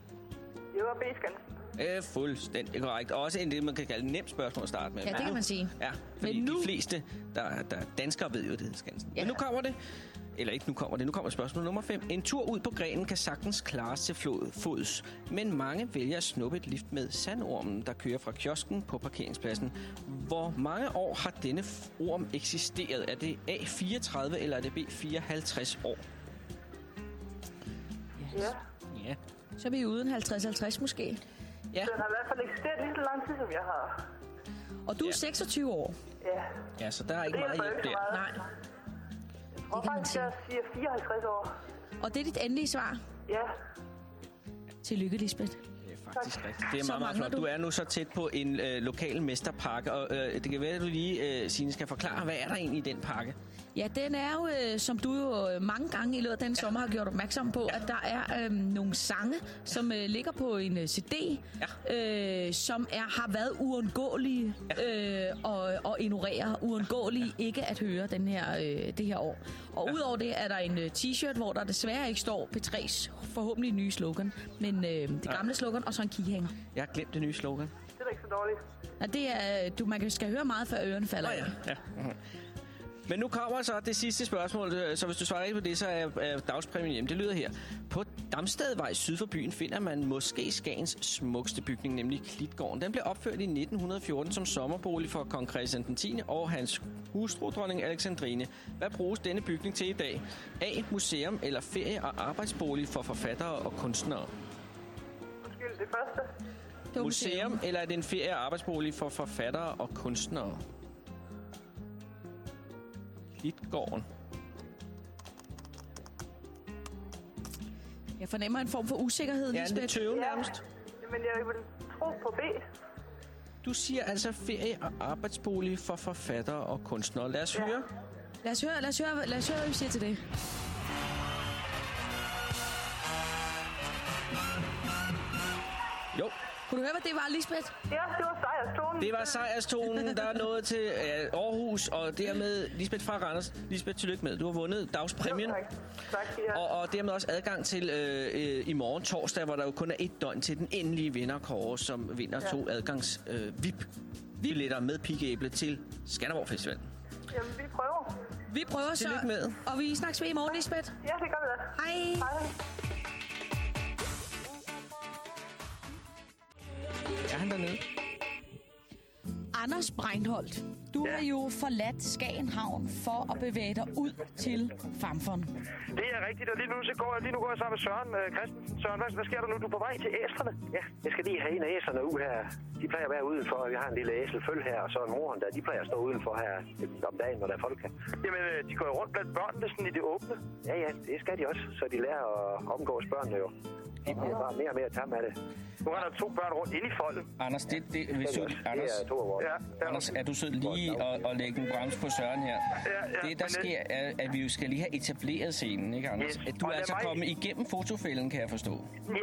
Det var B-skansen. Øh, fuldstændig korrekt. Også en det, man kan kalde et nemt spørgsmål at starte med. Ja, det kan man sige. Ja, fordi Men nu- de fleste, der, der er danskere, ved jo, det hedder Skansen. Ja. Men nu kommer det. Eller ikke nu kommer det, nu kommer spørgsmål nummer 5. En tur ud på grenen kan sagtens klares til flod, fods, men mange vælger at snuppe et lift med sandormen, der kører fra kiosken på parkeringspladsen. Hvor mange år har denne orm eksisteret? Er det A34 eller er det B54 år? Ja. Ja. Så er vi ude en 50-50 måske. Ja, Den har i hvert fald eksisteret lige så lang tid, som jeg har. Og du er Ja. 26 år. Ja. ja så der er ikke Det er meget hjælp der. meget. Nej. Det kan man faktisk, jeg siger 54 år. Og det er dit endelige svar. Ja. Tillykke, Lisbeth. Det er faktisk rigtigt. Det er Så meget, meget flot. Du du- er nu så tæt på en øh, lokal mesterpakke, og øh, det kan være, at du lige, øh, Signe, skal forklare, hvad er der egentlig i den pakke? Ja, den er jo, øh, som du jo øh, mange gange i løbet af den sommer har gjort opmærksom på, at der er øh, nogle sange, som øh, ligger på en øh, CD, øh, som er, har været uundgåelige øh, og, og ignorere, uundgåelige ikke at høre den her, øh, det her år. Og udover det er der en øh, t-shirt, hvor der desværre ikke står P3's forhåbentlig nye slogan, men øh, det gamle slogan, og så en kighænger. Jeg har glemt det nye slogan. Det er da ikke så dårligt. Ja, det er, du, man kan- skal høre meget, før ørerne falder af. ja. Men nu kommer så det sidste spørgsmål, så hvis du svarer ikke på det, så er, er dagspræmien hjemme. Det lyder her. På Damstadvej syd for byen finder man måske Skagens smukkeste bygning, nemlig Klitgården. Den blev opført i 1914 som sommerbolig for kong Christian den 10. og hans hustru, dronning Alexandrine. Hvad bruges denne bygning til i dag? A. Museum eller ferie- og arbejdsbolig for forfattere og kunstnere? Undskyld, det første. Det var Museum eller er det en ferie- og arbejdsbolig for forfattere og kunstnere? Klitgården. Jeg fornemmer en form for usikkerhed, Ja, Lisbeth. lidt tøven nærmest. Men jeg vil tro på B. Du siger altså ferie- og arbejdsbolig for forfattere og kunstnere. Lad os Ja. høre. Lad os høre, lad os høre, lad os høre hvad vi siger til det. Kunne du høre, hvad det var, Lisbeth? Ja, det var sejrstonen. det var sejrstonen, der er nået til øh, Aarhus, og dermed Lisbeth fra Randers. Lisbeth, tillykke med. Du har vundet dagspræmien. Tak. Tak, ja. Og, og dermed også adgang til øh, øh, i morgen torsdag, hvor der jo kun er et døgn til den endelige vinder, Kåre, som vinder Ja. to adgangs øh, VIP billetter med pigæble til Skanderborg Festival. Jamen, vi prøver. Vi prøver så. Tillykke med. Og vi snakkes ved i morgen, Lisbeth. Ja, det gør vi da. Hej. Hej. Er han dernede? Anders Breinholt, du Ja. har jo forladt Skagen Havn for at bevæge dig ud til Famfon. Det er rigtigt, og lige nu, så går jeg, lige nu går jeg sammen med Søren øh, Christensen. Søren, hvad, hvad sker der nu? Du er på vej til æslerne. Ja, jeg skal lige have en af æslerne ud her. De plejer at være udenfor. Vi har en lille æselføl her, og så en moren der. De plejer at stå udenfor her om dagen, når der er folk her. Jamen, øh, de går jo rundt blandt børnene sådan i det åbne. Ja, ja, det skal de også, så de lærer at omgås børnene jo. Det er bare mere og mere tam af det. Nu render der to børn rundt ind i folden. Anders, det, det, hvis du, er, det Anders, er to af vores. Ja, ja. Anders, er du sød lige at, at lægge en brems på Søren her? Ja, ja, det, der sker, er, at vi jo skal lige have etableret scenen, ikke, Anders? Yes, At du er altså mig- kommet igennem fotofælden, kan jeg forstå.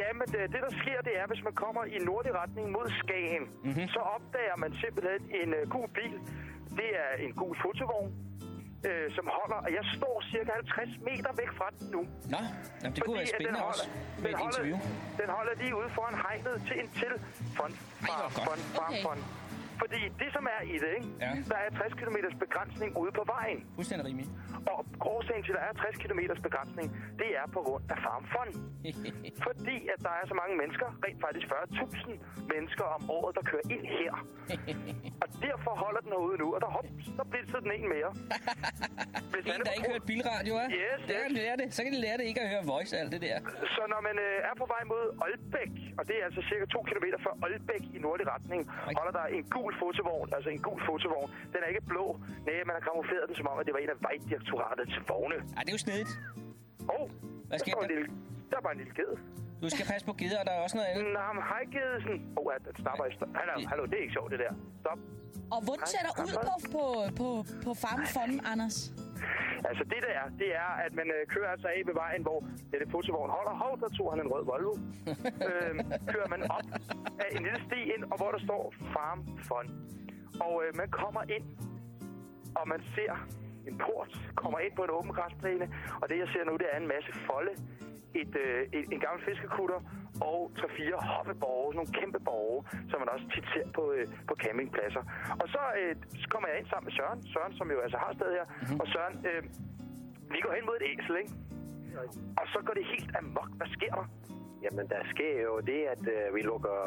Ja, men det, det der sker, det er, hvis man kommer i nordlig retning mod Skagen, mm-hmm. så opdager man simpelthen en uh, gul bil. Det er en gul fotovogn, øh, som holder, og jeg står cirka 50 meter væk fra den nu. Nå, jamen, det kunne være spændende holder, også med den et holder, interview. Den holder lige ude foran hegnet til en til fond, far, godt. fond, far, Okay. fond. Fordi det, som er i det, ikke? Ja. der er 60 km begrænsning ude på vejen. Fuldstændig rimelig. Og årsagen til, at der er 60 km begrænsning, det er på grund af Farm Fond. Fordi at der er så mange mennesker, rent faktisk 40.000 mennesker om året, der kører ind her. og derfor holder den herude nu, og der, hop, der bliver den en mere. Hvis en, der ikke hørt bilradio, er? Yes, Der kan lære det. Så kan de lære det ikke at høre voice alt det der. Så når man øh, er på vej mod Aalbæk, og det er altså cirka 2 km fra Aalbæk i nordlig retning, holder der en gul fotovogn, altså en gul fotovogn. Den er ikke blå. Nej, man har kamufleret den som om, at det var en af vejdirektoratets vogne. Ej, det er jo snedigt. Og Hvad der, sker der? en lille, der er bare en lille ged. Du skal passe på gider, og der er også noget andet. Nå, men hej Gedesen. Åh, oh, at stopper i stop. Hallo, hallo, det er ikke sjovt, det der. Stop. Og hvordan ser der ud på, på, på, på Farm Anders? Altså det der er, det er, at man øh, kører altså af ved vejen, hvor det er fotovogn holder. Hov, der tog han en rød Volvo. øhm, kører man op af en lille sti ind, og hvor der står Farm Fun. Og øh, man kommer ind, og man ser en port, kommer ind på en åben græsplæne, og det jeg ser nu, det er en masse folde, et, øh, et, en gammel fiskekutter og tre-fire hoppeborge, nogle kæmpe borge, som man også tit ser på, øh, på campingpladser. Og så, øh, så kommer jeg ind sammen med Søren, Søren som jo altså har sted her, mm-hmm. og Søren, øh, vi går hen mod et æsel, ikke? Og så går det helt amok. Hvad sker der? Jamen, der sker jo det, at øh, vi lukker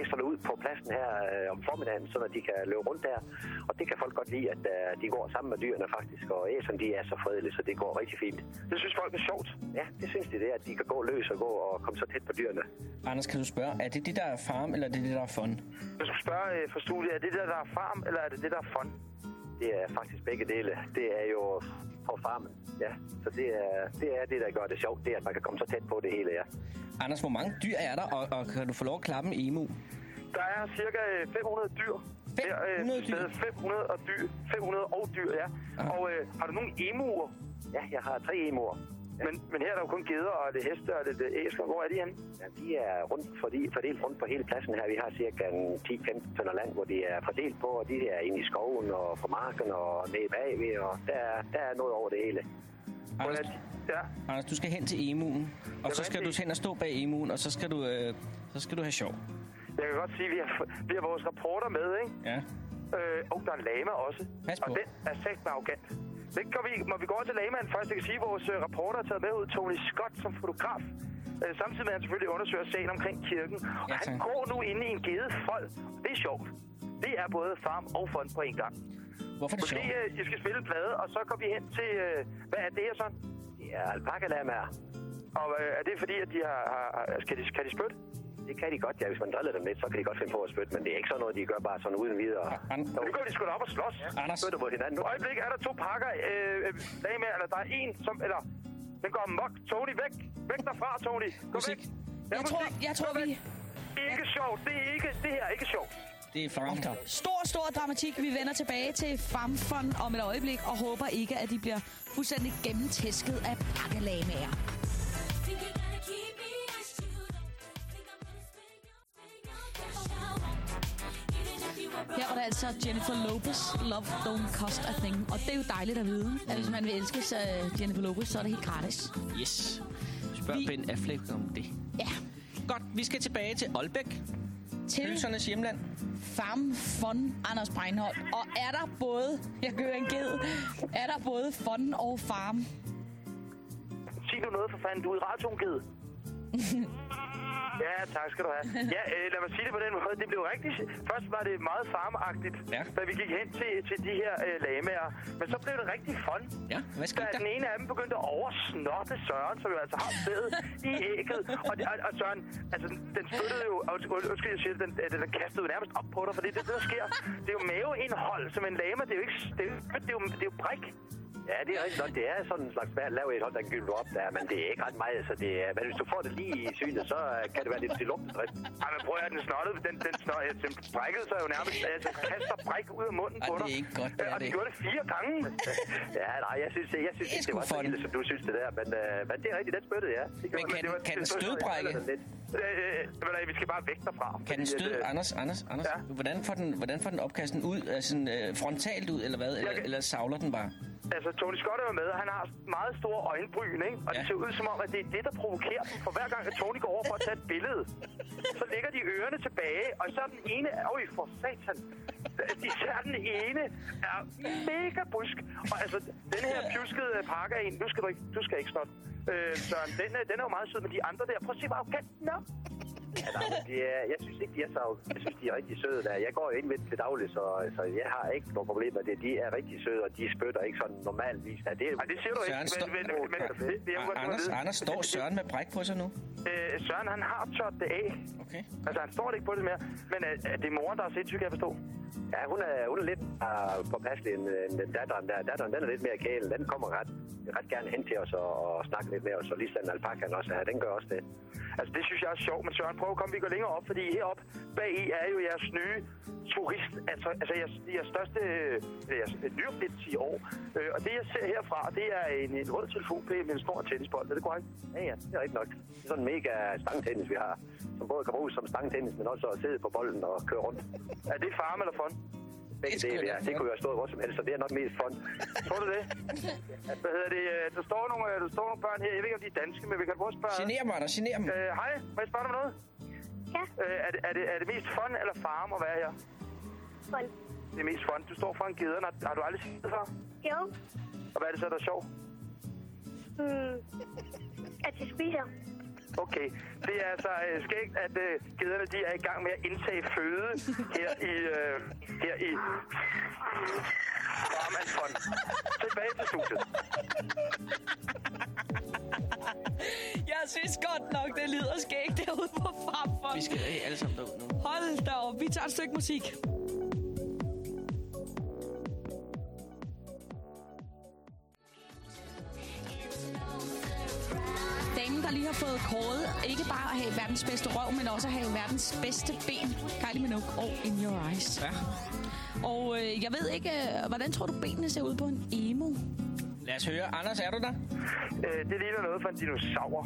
æslerne ud på pladsen her øh, om formiddagen, så de kan løbe rundt der. Og det kan folk godt lide, at øh, de går sammen med dyrene faktisk. Og æslerne, de er så fredelige, så det går rigtig fint. Det synes folk er sjovt. Ja, det synes de det, at de kan gå løs og gå og komme så tæt på dyrene. Anders, kan du spørge, er det det, der er farm, eller er det det, der er fun? Jeg skulle spørge øh, for studiet, er det det, der er farm, eller er det det, der er fun? Det er faktisk begge dele. Det er jo på farmen, ja. Så det er, det er det, der gør det sjovt, det er, at man kan komme så tæt på det hele, ja. Anders, hvor mange dyr er der, og, og kan du få lov at klappe en emu? Der er cirka øh, 500 dyr. 500 dyr? Her, øh, 500 og dyr. 500 og dyr, ja. Aha. Og øh, har du nogle emuer? Ja, jeg har tre emuer. Men, men her er der jo kun geder, og det heste, og det er æsler. Hvor er de henne? Ja, de er rundt fordelt, fordelt rundt på hele pladsen her. Vi har cirka en 10-15 tønder land, hvor de er fordelt på, og de er inde i skoven og på marken og nede bagved, og der, er- der er noget over det hele. Anders, Hvordan- Ja. Anders, du skal hen til emuen, og så skal du det- hen og stå bag emuen, og så skal du, øh, så skal du have sjov. Jeg kan godt sige, at vi har, vi har vores rapporter med, ikke? Ja. Øh, og der er en lama også. Pas og på. den er sagt arrogant. Det går vi, når vi går til lamaen først, jeg kan sige, at vores øh, rapporter er taget med ud. Tony Scott som fotograf. Øh, samtidig med, at han selvfølgelig undersøger sagen omkring kirken. Og Ja, han går nu inde i en gedefold. Det er sjovt. Det er både farm og fond på en gang. Hvorfor er det Måske sjovt? øh, I skal spille en plade, og så går vi hen til... Øh, hvad er det her sådan? Det er alpakalamaer. Og øh, er det fordi, at de har... har, har skal, de, kan de spytte? Det kan de godt, ja. Hvis man driller dem lidt, så kan de godt finde på at spytte, men det er ikke sådan noget, de gør bare sådan uden videre. An- Nu går de sgu da op og slås. Anders, Spytter mod hinanden. Nu øjeblik er der to pakker øh, øh, med, eller der er en, som... Eller, den går amok. Tony, væk. Væk derfra, Tony. Gå Musik. væk. Jeg tror, jeg tror vi... Det er ikke sjovt. Det er ikke... Det her er ikke sjovt. det er farm. Stor, stor dramatik. Vi vender tilbage til Farm Fun om et øjeblik, og håber ikke, at de bliver fuldstændig gennemtæsket af pakkelamager. Her var det altså Jennifer Lopez, Love Don't Cost a Thing. Og det er jo dejligt at vide, at hvis man vil elske sig Jennifer Lopez, så er det helt gratis. Yes. Spørg Vi- Ben Affleck om det. Ja, Godt, vi skal tilbage til Aalbæk. til Pølsernes hjemland. Farm Fun, Anders Breinholt. Og er der både, jeg gør en ged, er der både fun og farm? Sig nu noget for fanden. Du er i radioen, Gede. Ja, tak skal du have. Ja, øh, lad mig sige det på den måde. Det blev rigtig... Først var det meget farmagtigt, Ja. da vi gik hen til, til de her øh, lamaer. Men så blev det rigtig fun. Ja, hvad skete der? den ene af dem begyndte at oversnotte Søren, som jo altså har sædet i ægget. Og, det, og, og Søren, altså den spyttede jo, undskyld jeg siger det, den, øh, den, den kastede jo nærmest op på dig, for det er det, der sker. Det er jo maveindhold som en lama, det er jo ikke, det er, jo- det er jo, det er jo brik. Ja, det er rigtigt nok. Det er sådan en slags lave et hold, der kan op der, men det er ikke ret meget. Så det er, men hvis du får det lige i synet, så øh, kan det være lidt til lugtedrift. Ej, men prøv at høre, den snottede, den, den, snot, den brækkede sig jo nærmest, altså kaster bræk ud af munden Ej, på det dig. er ikke godt, det Øh, er Og det de gjorde det fire gange. Ja, nej, jeg synes, jeg synes Det det var så ille, som du synes det der. Men, øh, men det er rigtigt, den spyttede, ja. Det Men kan, det var- kan den det stødbrække? Øh, øh, vi skal bare væk derfra. Kan den at, stød... øh, Anders, Anders, Anders. Ja. Hvordan, får den, hvordan får den opkasten ud? Altså øh, frontalt ud, eller hvad? Eller, eller savler den bare? Altså, Tony Scott er jo med, og han har meget store øjenbryn, ikke? Og ja. Det ser ud som om, at det er det, der provokerer dem. For hver gang, at Tony går over for at tage et billede, så ligger de ørerne tilbage, og så er den ene... Øj, for satan! Især den ene er mega brysk. Og altså, den her pjuskede pakke af en, nu skal du ikke, du skal ikke snot. Øh, Søren, den, er- den er jo meget sød, men de andre der, prøv at se, hvor arrogant den er. Ja, nej, men de er, jeg synes ikke, de er så... Jeg synes, de er rigtig søde der. Jeg går jo ind med til daglig, så, så jeg har ikke nogen problemer med det. De er rigtig søde, og de spytter ikke sådan normalvis. Ja, det, Ej, det siger du ikke, Søren, men, men, men, men det, det, jeg Anders, vide. Anders, står Søren med bræk på sig nu? Øh, Søren, han har tørt det af. Okay. Altså, han står ikke på det mere. Men øh, det er moren, der er sindssyg, kan jeg forstå. Ja, hun er, hun er lidt uh, påpasselig end, end den datteren der. Datteren, den er lidt mere kælen. Den kommer ret, ret gerne hen til os og, og snakker lidt med os. Og ligesom alpakaen også er, den gør også det. Altså, det synes jeg er sjovt, men Søren, prøv at komme, vi går længere op, fordi heroppe bag i er jo jeres nye turist, altså, altså jeres, jeres største øh, jeres nyopfindelse i år. Øh, og det, jeg ser herfra, det er en, en rød telefonpæl med en stor tennisbold. Er det korrekt? Ja, ja, det er rigtigt nok. Det er sådan en mega stangtennis, vi har. Som både kan bruges som stangtennis, men også at sidde på bolden og køre rundt. Er det farm eller fun? Begge dele, da ja. Det kunne jo have stået hvor som helst, så det er nok mest fun. Tror du det? Hvad hedder det? øh, Der står nogle, øh, der står nogle børn her. Jeg ved ikke, om de er danske, men vi kan prøve at spørge. Generer mig, Anders. Generer mig. Øh, hej, må jeg spørge dig om noget? Ja. Øh, er, det, er, det, er det mest fun eller farm at være her? Fun. Det er mest fun. Du står foran gederne. Har, har du aldrig set det før? Jo. Og hvad er det så, der er sjovt? Hmm. At de spiser. Okay. Det er altså øh, skægt, at øh, gederne de er i gang med at indtage føde her i... Øh, her i... Farmand Fun. Tilbage til studiet. Jeg synes godt nok, det lyder skægt derude på Farmfond. Vi skal øh, alle sammen derud nu. Hold da op, vi tager et stykke musik. Damen, der lige har fået kåret ikke bare at have verdens bedste røv, men også at have verdens bedste ben. Kylie Minogue og In Your Eyes. Ja. Og øh, jeg ved ikke, øh, hvordan tror du benene ser ud på en emo? Lad os høre. Anders, er du der? Øh, det ligner noget for en dinosaur.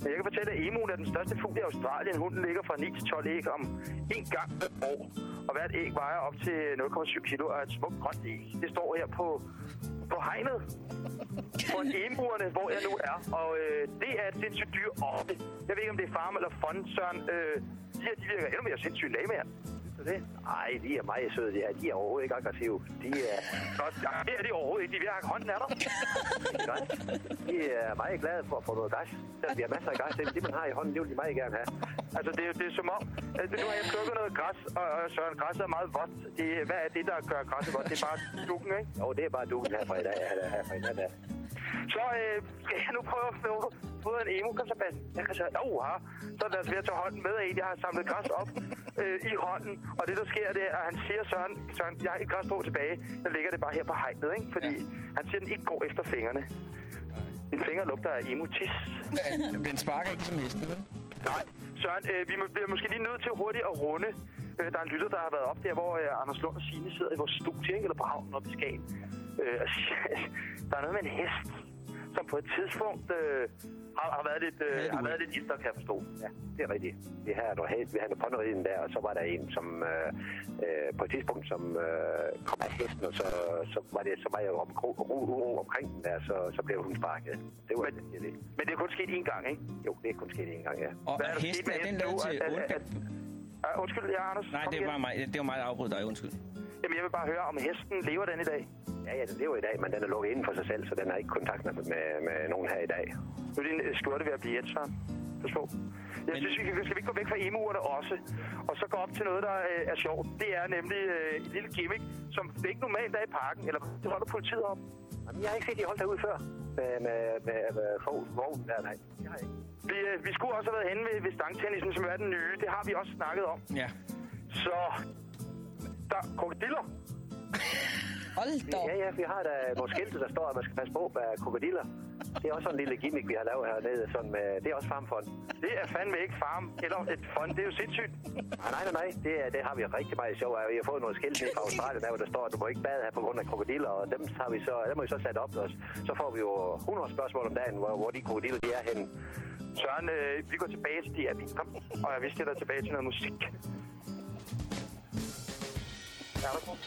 Men jeg kan fortælle, at emuen er den største fugl i Australien. Hunden ligger fra 9 til 12 æg om en gang per år. Og hvert æg vejer op til 0,7 kilo og er et smukt grønt æg. Det står her på, på hegnet på emuerne, hvor jeg nu er. Og øh, det er et sindssygt dyr Og Jeg ved ikke, om det er farm eller fond, Søren. Øh, de her, de virker endnu mere sindssygt lame her. Det? Ej, de er meget søde, de her. De er overhovedet ikke aggressive. De er, Godt, ja, det er de overhovedet ikke. De vil have hånden af dig. de er meget glade for at få noget græs. Så vi har masser af græs. Det, det man har i hånden, det vil de meget gerne have. Altså, det, er- det er som om... Altså, nu har jeg plukket noget græs, og, og Søren, græsset er meget vådt. Det, hvad er det, der gør græsset vådt? Det er bare dukken, ikke? Jo, det er bare duken her fra i dag. Her, her i nat af. Så øh, skal jeg nu prøve at fået en emo. Basse. Jeg kan så... Oh, ha. Så er det altså ved at tage hånden med af en. Jeg har samlet græs op øh, i hånden. Og det, der sker, det er, at han siger, Søren, Søren, jeg har et græsstrå tilbage. Så ligger det bare her på hegnet, ikke? Fordi ja. han siger, at den ikke går efter fingrene. Din finger lugter af emo-tis. Den sparker ikke som hesten, vel? Nej. Søren, øh, vi bliver måske lige nødt til hurtigt at runde. Øh, der er en lytter, der har været op der, hvor øh, Anders Lund og Signe sidder i vores studie, ikke? eller på havnen oppe i Skagen. Øh, der er noget med en hest, som på et tidspunkt øh, har, har været lidt, øh, har været lidt ilter, kan jeg forstå. Ja, det er rigtigt. Vi havde, havde, vi havde ponderiden der, og så var der en, som øh, øh, på et tidspunkt, som øh, kom af hesten, og så, så var det så meget om, ro, ro, uro omkring den der, så, så blev hun sparket. Det var det, det. Men det er kun sket én gang, ikke? Jo, det er kun sket én gang, ja. Og Hvad er er hesten, er den lavet til Uh, undskyld, ja, Anders. Nej, det var, mig, det var mig, der afbrød dig. Undskyld. Jamen, jeg vil bare høre, om hesten lever den i dag. Ja, ja, den lever i dag, men den er lukket inden for sig selv, så den har ikke kontakt med, med, med nogen her i dag. Nu er din øh, skjorte ved at blive et, Søren. Pas på. Jeg Men- synes, vi kan, skal vi ikke gå væk fra emuerne også, og så gå op til noget, der øh, er sjovt. Det er nemlig øh, et lille gimmick, som ikke normalt er i parken, eller det holder politiet op. Jamen, jeg har ikke set, de holdt derude før med, med, med, med for- vognen der, nej. Det har jeg ikke. Vi, øh, vi skulle også have været henne ved, ved stangtennisen, som er den nye. Det har vi også snakket om. Ja. Så der er krokodiller. Hold da op. Ja, ja, vi har da nogle skilte, der står, at man skal passe på med krokodiller. Det er også sådan en lille gimmick, vi har lavet hernede. Sådan med, det er også farmfond. Det er fandme ikke farm eller et fond. Det er jo sindssygt. Nej, nej, nej, nej. Det, er- det har vi rigtig meget sjov af. Vi har fået nogle skilte fra Australien, der, hvor der står, at du må ikke bade her på grund af krokodiller. Og dem har vi så, dem har vi så sat op også. Så får vi jo 100 spørgsmål om dagen, hvor, hvor de krokodiller de er henne. Søren, øh, vi går tilbage til DR. Kom. Og vi skal der tilbage til noget musik. Er der god?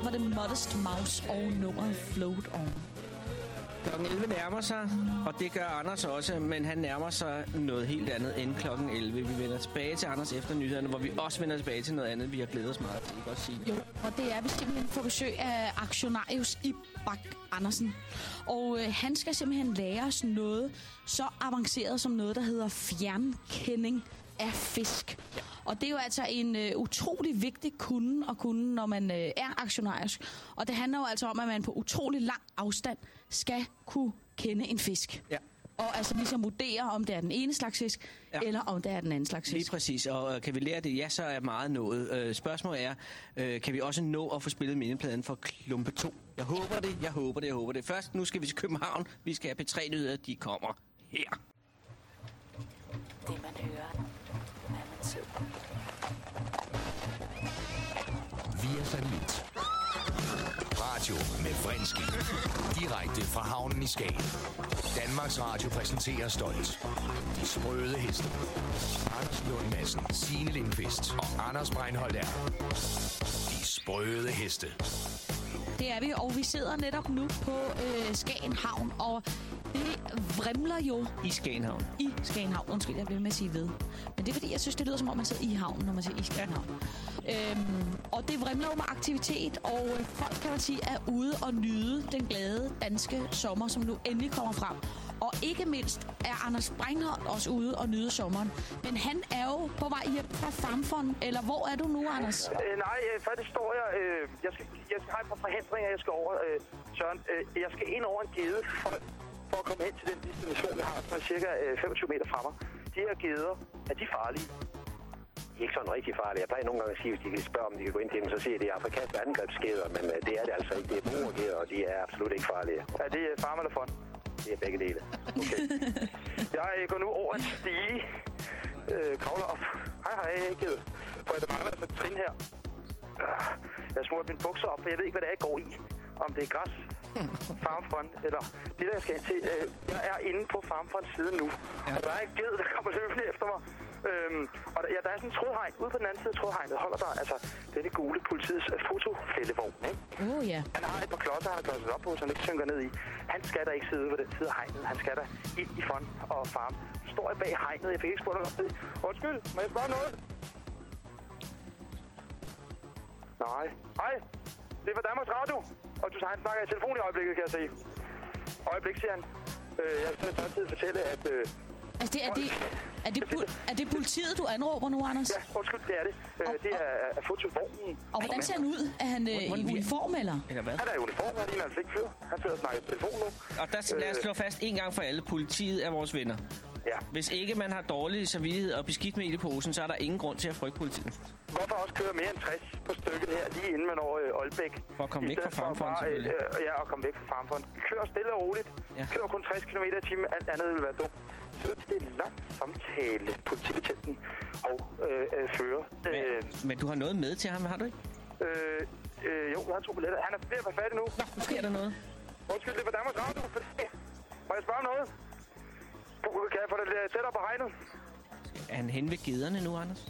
Her var det Modest Mouse og nummeret Float On. Klokken 11 nærmer sig, og det gør Anders også, men han nærmer sig noget helt andet end klokken 11. Vi vender tilbage til Anders efter nyhederne, hvor vi også vender tilbage til noget andet, vi har glædet os meget til. Ikke også sige? Jo, og det er vi simpelthen får besøg af aktionarius i Bak Andersen. Og øh, han skal simpelthen lære os noget så avanceret som noget, der hedder fjernkending af fisk. Ja. Og det er jo altså en øh, utrolig vigtig kunde at kunne, når man øh, er aktionarisk. Og det handler jo altså om, at man på utrolig lang afstand skal kunne kende en fisk. Ja. Og altså ligesom vurdere, om det er den ene slags fisk, Ja. eller om det er den anden slags Lige fisk. præcis, og øh, kan vi lære det? Ja, så er meget nået. Øh, spørgsmålet er, øh, kan vi også nå at få spillet mindepladen for klumpe 2? Jeg håber det, jeg håber det, jeg håber det. Først, nu skal vi til København. Vi skal have P3-nyheder, de kommer her. Det man hører, Via satellit. Radio med Vrindski. Direkte fra havnen i Skagen. Danmarks Radio præsenterer stolt. De sprøde heste. Anders Lund Madsen, Signe Lindqvist og Anders Breinholt er. De sprøde heste. Det er vi, og vi sidder netop nu på øh, Skagen Havn, og det vrimler jo I Skagenhavn. i Skagen Havn. Undskyld, jeg bliver med at sige ved. Men det er fordi, jeg synes, det lyder som om, man sidder i havnen, når man siger i Skagen Havn. Øhm, og det vrimler jo med aktivitet, og øh, folk, kan man sige, er ude og nyde den glade danske sommer, som nu endelig kommer frem. Og ikke mindst er Anders Breinholt også ude og nyde sommeren. Men han er jo på vej hjem fra Farmfond, eller hvor er du nu, Anders? Øh, nej, øh, faktisk står jeg... Øh, jeg, skal, jeg skal have et par forhindringer, jeg skal over. Øh, Søren, øh, jeg skal ind over en gede for, at komme hen til den destination, jeg har, som er cirka øh, 25 meter fra mig. De her geder, er de farlige? De er ikke sådan rigtig farlige. Jeg plejer nogle gange at sige, hvis de kan spørge, om de kan gå ind til dem, så siger de, at det er afrikanske angrebsskeder, men øh, det er det altså ikke. Det er brugergeder, og de er absolut ikke farlige. Er det øh, farm eller fond? Det er begge dele. Okay. jeg øh, går nu over en stige. Øh, kravler op. Hej, hej, ged. For jeg mangler et trin her. Øh, Jeg smurte mine bukser op, for jeg ved ikke, hvad det er, jeg går i. Om det er græs, farmfront, eller det, der jeg skal til. Øh, jeg er inde på farmfront side nu. Ja. Og der er en ged, der kommer løbende efter mig. Øhm, og der, ja, der er sådan en trådhegn. Ude på den anden side af trådhegnet holder der altså denne gule politiets øh, fotofældevogn. Ikke? Oh, ja. Han har et par klodser, han har klodset op på, så han ikke synker ned i. Han skal der ikke sidde på den side af hegnet. Han skal der ind i fond og farm. Står jeg bag hegnet? Jeg fik ikke spurgt om det. Undskyld, må jeg spørge noget? Nej. Hej, det er fra Danmarks Radio. Og du han snakker i telefon i øjeblikket, kan jeg se. Øjeblik, siger han. Øh, jeg skal samtidig fortælle, at... Øh, Altså, det, er, det, er, det, er det politiet, du anråber nu, Anders? ja, undskyld, det er det. Øh, det er, er fotovognen. Og hvordan ser han ud? Er han øh, i uniform, eller? Eller hvad? Han er i uniform, han ligner en flikfyr. Han sidder og snakker i telefon nu. Og der lad os slå fast en gang for alle. Politiet er vores venner. Ja. Hvis ikke man har dårlig samvittighed og beskidt med posen, så er der ingen grund til at frygte politiet. Hvorfor også køre mere end 60 på stykket her, lige inden man når øh, Aalbæk? For at komme væk fra farmfonden, selvfølgelig. Øh, ja, og komme væk fra farmfonden. Kør stille og roligt. Ja. Kør kun 60 km i timen. Alt andet vil være dumt. Så det er en lang samtale, politibetjenten og øh, øh, fører. Øh, Men, men du har noget med til ham, har du ikke? øh, øh, jo, jeg har to billetter. Han er ved at være færdig nu. Nå, nu sker der noget. Undskyld, det fra Danmarks Radio. Må jeg spørge om noget? Kan jeg få det lidt tættere på hegnet? Er han hen ved gederne nu, Anders?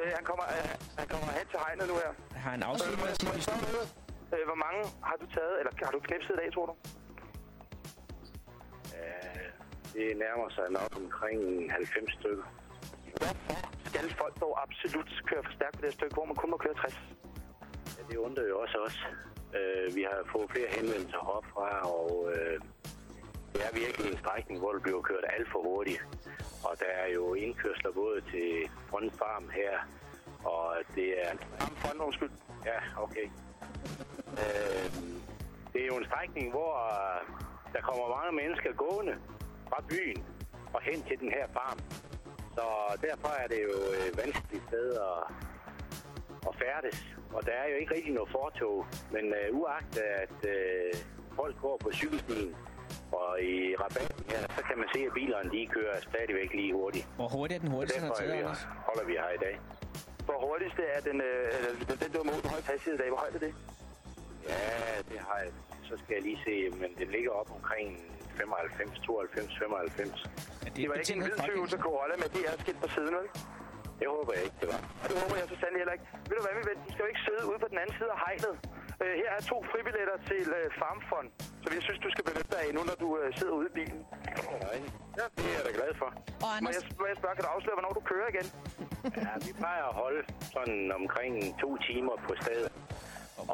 Øh, han, kommer, øh, han kommer hen til hegnet nu her. Har han Øh, afsluttet må jeg- sin noget? Øh, hvor mange har du taget, eller har du knipset i dag, tror du? Øh, det nærmer sig nok omkring 90 stykker. Hvorfor skal folk dog absolut køre for stærkt på det her stykke, hvor man kun må køre 60? Ja, det undrer jo også os. Øh, vi har fået flere henvendelser herfra, og øh, det er virkelig en strækning, hvor det bliver kørt alt for hurtigt. Og der er jo indkørsler både til Front Farm her, og det er... Jamen, fond, undskyld. Ja, okay. Øh, det er jo en strækning, hvor øh, der kommer mange mennesker gående fra byen og hen til den her farm. Så derfor er det jo et vanskeligt sted at, at færdes. Og der er jo ikke rigtig noget fortog. Men øh, uagtet at øh, folk går på cykelstien og i rabatten her, så kan man se, at bilerne de kører stadigvæk lige hurtigt. Hvor hurtigt er den hurtigste, han derfor har er taget, vi, Anders? holder vi her i dag. Hvor hurtigst det er den, øh, den, den, der mål, den højeste hastighed i dag. Hvor højt er det? Ja, det har jeg. Så skal jeg lige se, men det ligger op omkring 95, 92, 95. Er Det var ikke en hvid tyvelse Corolla med DR-skilt på siden, vel? Det håber jeg ikke, det var. Og det håber jeg så sandelig heller ikke. Ved du hvad, min ven? Du skal jo ikke sidde ude på den anden side af hegnet. Øh, her er to fribilletter til øh, Farmfond, som jeg synes, du skal benytte dig af nu, når du øh, sidder ude i bilen. Nej, ja, det er jeg da glad for. Og Må Anders, jeg, må jeg spørge, kan du afsløre, hvornår du kører igen? Ja, vi plejer at holde sådan omkring to timer på stedet.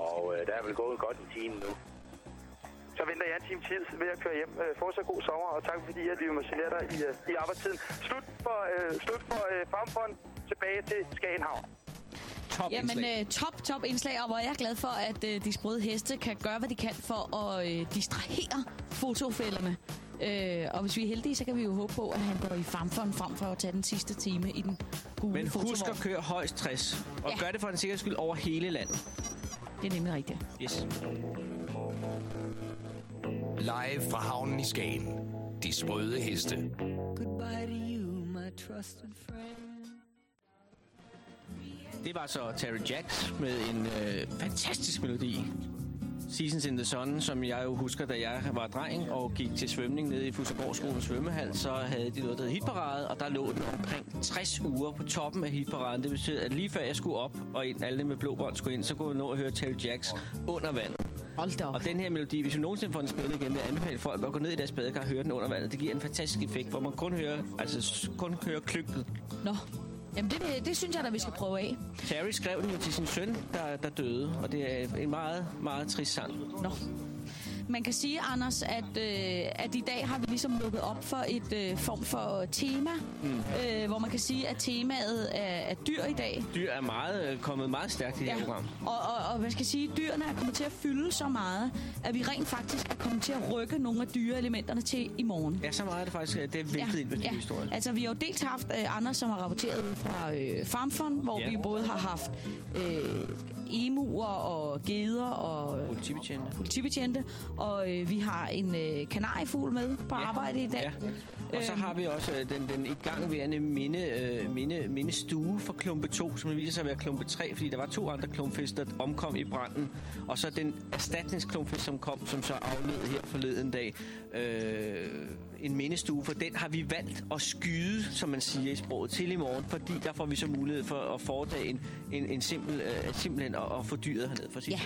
Og øh, der er vel gået godt en time nu. Så venter jeg en time tid ved at køre hjem. Øh, fortsat god sommer, og tak fordi, at vi må genere dig i, øh, i arbejdstiden. Slut for, øh, slut for øh, Farmfond. tilbage til Skagenhavn. Top Jamen, indslag. øh, top, top indslag, og hvor er jeg glad for, at øh, de sprøde heste kan gøre, hvad de kan for at øh, distrahere fotofælderne. Øh, og hvis vi er heldige, så kan vi jo håbe på, at han går i farmfond frem for at tage den sidste time i den gule Men husk fotovogn. at køre højst 60. Og Ja. gør det for en sikkerheds skyld over hele landet. Det er nemlig rigtigt. Yes. Live fra havnen i Skagen. De sprøde heste. Goodbye to you, my trusted friend. Det var så Terry Jacks med en øh, fantastisk melodi. Seasons in the Sun, som jeg jo husker, da jeg var dreng og gik til svømning nede i Fusagård skolens svømmehal, så havde de noget, der hed hitparade, og der lå den omkring 60 uger på toppen af hitparaden. Det betød, at lige før jeg skulle op, og ind, alle med blå bånd skulle ind, så kunne jeg nå at høre Terry Jacks under vandet. Hold da op. Og den her melodi, hvis vi nogensinde får den spillet igen, vil jeg anbefale folk at gå ned i deres badekar og høre den under vandet. Det giver en fantastisk effekt, hvor man kun hører, altså kun hører klynket. Nå. Jamen, det, det synes jeg da, vi skal prøve af. Terry skrev den jo til sin søn, der, der døde, og det er en meget, meget trist sang. Nå. Man kan sige, Anders, at, øh, at i dag har vi ligesom lukket op for et øh, form for tema, mm. øh, hvor man kan sige, at temaet er, er dyr i dag. Dyr er meget, øh, kommet meget stærkt i det her program. Og, og, og hvad skal sige, dyrene er kommet til at fylde så meget, at vi rent faktisk er kommet til at rykke nogle af dyreelementerne til i morgen. Ja, så meget er det faktisk, at det er væltet ind med ja. historie. Altså, vi har jo dels haft øh, Anders, som har rapporteret fra øh, Farmfond, hvor Ja. ja. vi både har haft øh, emuer og geder og Politibetjente. politibetjente, og øh, vi har en øh, kanariefugl med på ja. arbejde i dag. Ja. Og så har vi også øh, den, den igangværende minde, øh, minde, mindestue for klumpe 2, som viser sig at være klumpe 3, fordi der var to andre klumpfisk, der omkom i branden. Og så den erstatningsklumpfisk, som kom, som så afled her forleden dag. Øh, en mindestue, for den har vi valgt at skyde, som man siger i sproget, til i morgen, fordi der får vi så mulighed for at foretage en, en, en simpel, øh, simpelthen at, at få dyret herned for sit Ja.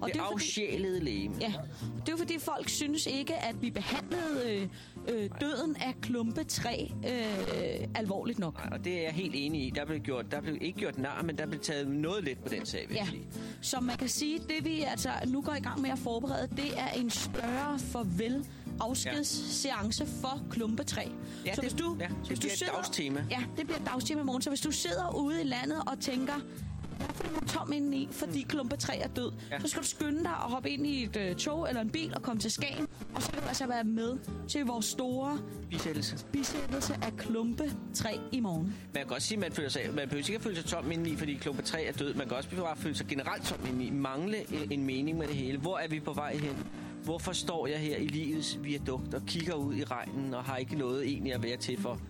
Og Det det er afsjælede læge. Ja, det er fordi folk synes ikke, at vi behandlede øh, øh, døden af klumpe 3 øh, alvorligt nok. Og det er jeg helt enig i. Der blev, gjort, der blev ikke gjort nar, men der blev taget noget let på den sag, vil jeg Ja, sige. så man kan sige, det vi altså nu går i gang med at forberede, det er en større farvel afskedsseance for klumpe 3. Ja, så det- hvis du, ja, det hvis du bliver et sidder, dagstema. Ja, det bliver et dagstema i morgen. Så hvis du sidder ude i landet og tænker, hvorfor er tom indeni, fordi klumpe 3 er død, Mm. Ja. ja. så skal du skynde dig og hoppe ind i et øh, tog eller en bil og komme til Skagen, og så kan du altså være med til vores store Bisættelse. bisættelse af klumpe 3 i morgen. Man kan godt sige, at man, føler sig, man behøver ikke at føle sig tom indeni, fordi klumpe 3 er død. Man kan også bare føle sig generelt tom indeni. Mangle en, en mening med det hele. Hvor er vi på vej hen? Hvorfor står jeg her i livets viadukt og kigger ud i regnen og har ikke noget egentlig at være til for?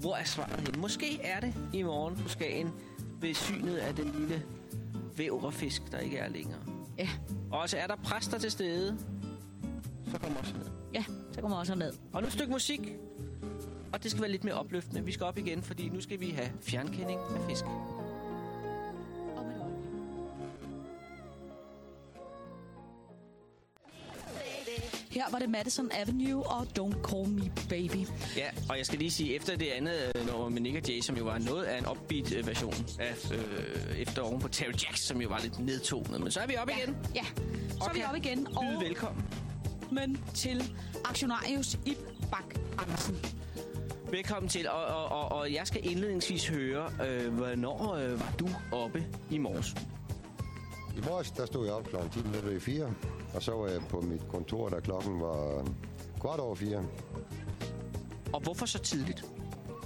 Hvor er svaret hen? Måske er det i morgen på Skagen ved synet af den lille væverfisk, der ikke er længere. Ja, Og så er der præster til stede. Så kommer også ned. ja, så kommer også ned. Og nu et stykke musik. Og det skal være lidt mere opløftende. Vi skal op igen, fordi nu skal vi have fjernkending af fisk. Her var det Madison Avenue og Don't Call Me Baby. Ja, og jeg skal lige sige, efter det andet øh, nummer med Nick og Jay, som jo var noget af en upbeat øh, version af øh, efter oven på Terry Jacks, som jo var lidt nedtonet. Men så er vi oppe igen. Ja, så er vi kan oppe igen. Og Byde velkommen. men til aktionarius Ib Bak Andersen. Velkommen til, og, og, og, og jeg skal indledningsvis høre, øh, hvornår øh, var du oppe i morges? I morges, der stod jeg op kl. 10 minutter i 4, og så var jeg på mit kontor, da klokken var kvart over 4. Og hvorfor så tidligt?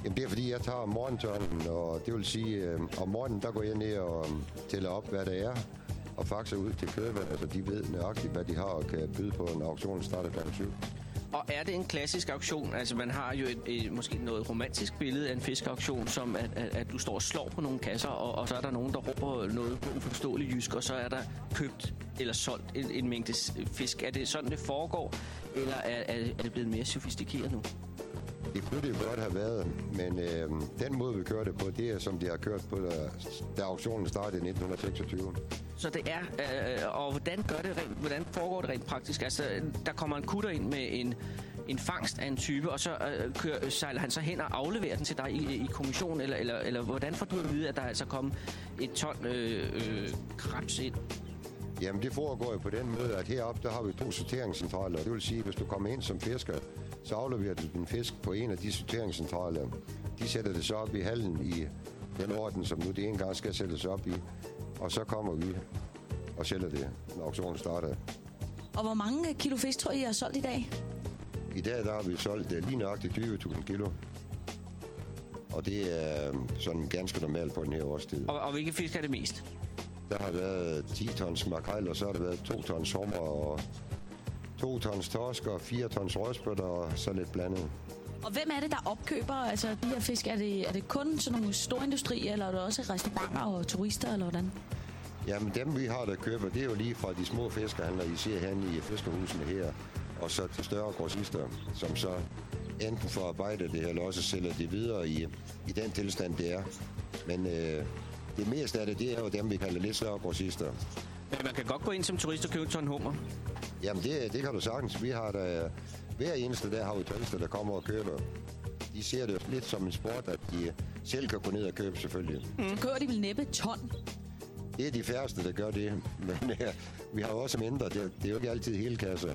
Jamen, det er fordi, jeg tager morgentørnen, og det vil sige, øh, om morgenen, der går jeg ned og tæller op, hvad det er, og faxer ud til køberne, så de ved nøjagtigt, hvad de har og kan byde på en auktion, der starter kl. 7. Og er det en klassisk auktion? Altså, man har jo et, et, måske noget romantisk billede af en fiskauktion, som at, at, at du står og slår på nogle kasser, og, og så er der nogen, der råber noget på uforståelig jysk, og så er der købt eller solgt en, en mængde fisk. Er det sådan, det foregår, eller er, er, er det blevet mere sofistikeret nu? Det kunne det godt have været, men øh, den måde, vi kører det på, det er, som de har kørt på, da, da auktionen startede i 1926. Så det er, øh, og hvordan gør det rent, hvordan foregår det rent praktisk? Altså, der kommer en kutter ind med en, en fangst af en type, og så øh, kører, sejler han så hen og afleverer den til dig i, i kommission, eller, eller, eller hvordan får du at vide, at der er altså kommet et ton øh, øh, krebs ind? Jamen, det foregår jo på den måde, at heroppe, der har vi to sorteringscentraler. Det vil sige, at hvis du kommer ind som fisker, så afleverer du din fisk på en af de sorteringscentraler. De sætter det så op i hallen i den orden, som nu det en gang skal sættes op i. Og så kommer vi og sælger det, når auktionen starter. Og hvor mange kilo fisk tror I, I har solgt i dag? I dag der har vi solgt øh, lige nøjagtigt 20.000 kilo. Og det er øh, sådan ganske normalt på den her årstid. Og, og hvilke fisk er det mest? Der har været 10 tons makrel, og så har der været 2 tons sommer, og 2 tons torsk, og 4 tons rødspøtter, og så lidt blandet. Og hvem er det, der opkøber altså, de her fisk? Er det, er det kun sådan nogle store industrier, eller er det også restauranter og turister, eller hvordan? Jamen dem vi har, der køber, det er jo lige fra de små fiskerhandlere, I ser herinde i fiskerhusene her, og så til større grossister, som så enten får arbejdet det, eller også sælger det videre i, i den tilstand, det er. Men øh, det meste af det, det er jo dem, vi kalder lidt større grossister. Men man kan godt gå ind som turist og købe en ton hummer. Jamen det, det kan du sagtens. Vi har da, hver eneste dag har vi turister, der kommer og køber. De ser det jo lidt som en sport, at de selv kan gå ned og købe selvfølgelig. Mm. Så kører de vel næppe ton? Det er de færreste, der gør det. Men ja, vi har jo også mindre. Det, er- det er jo ikke altid hele kasser.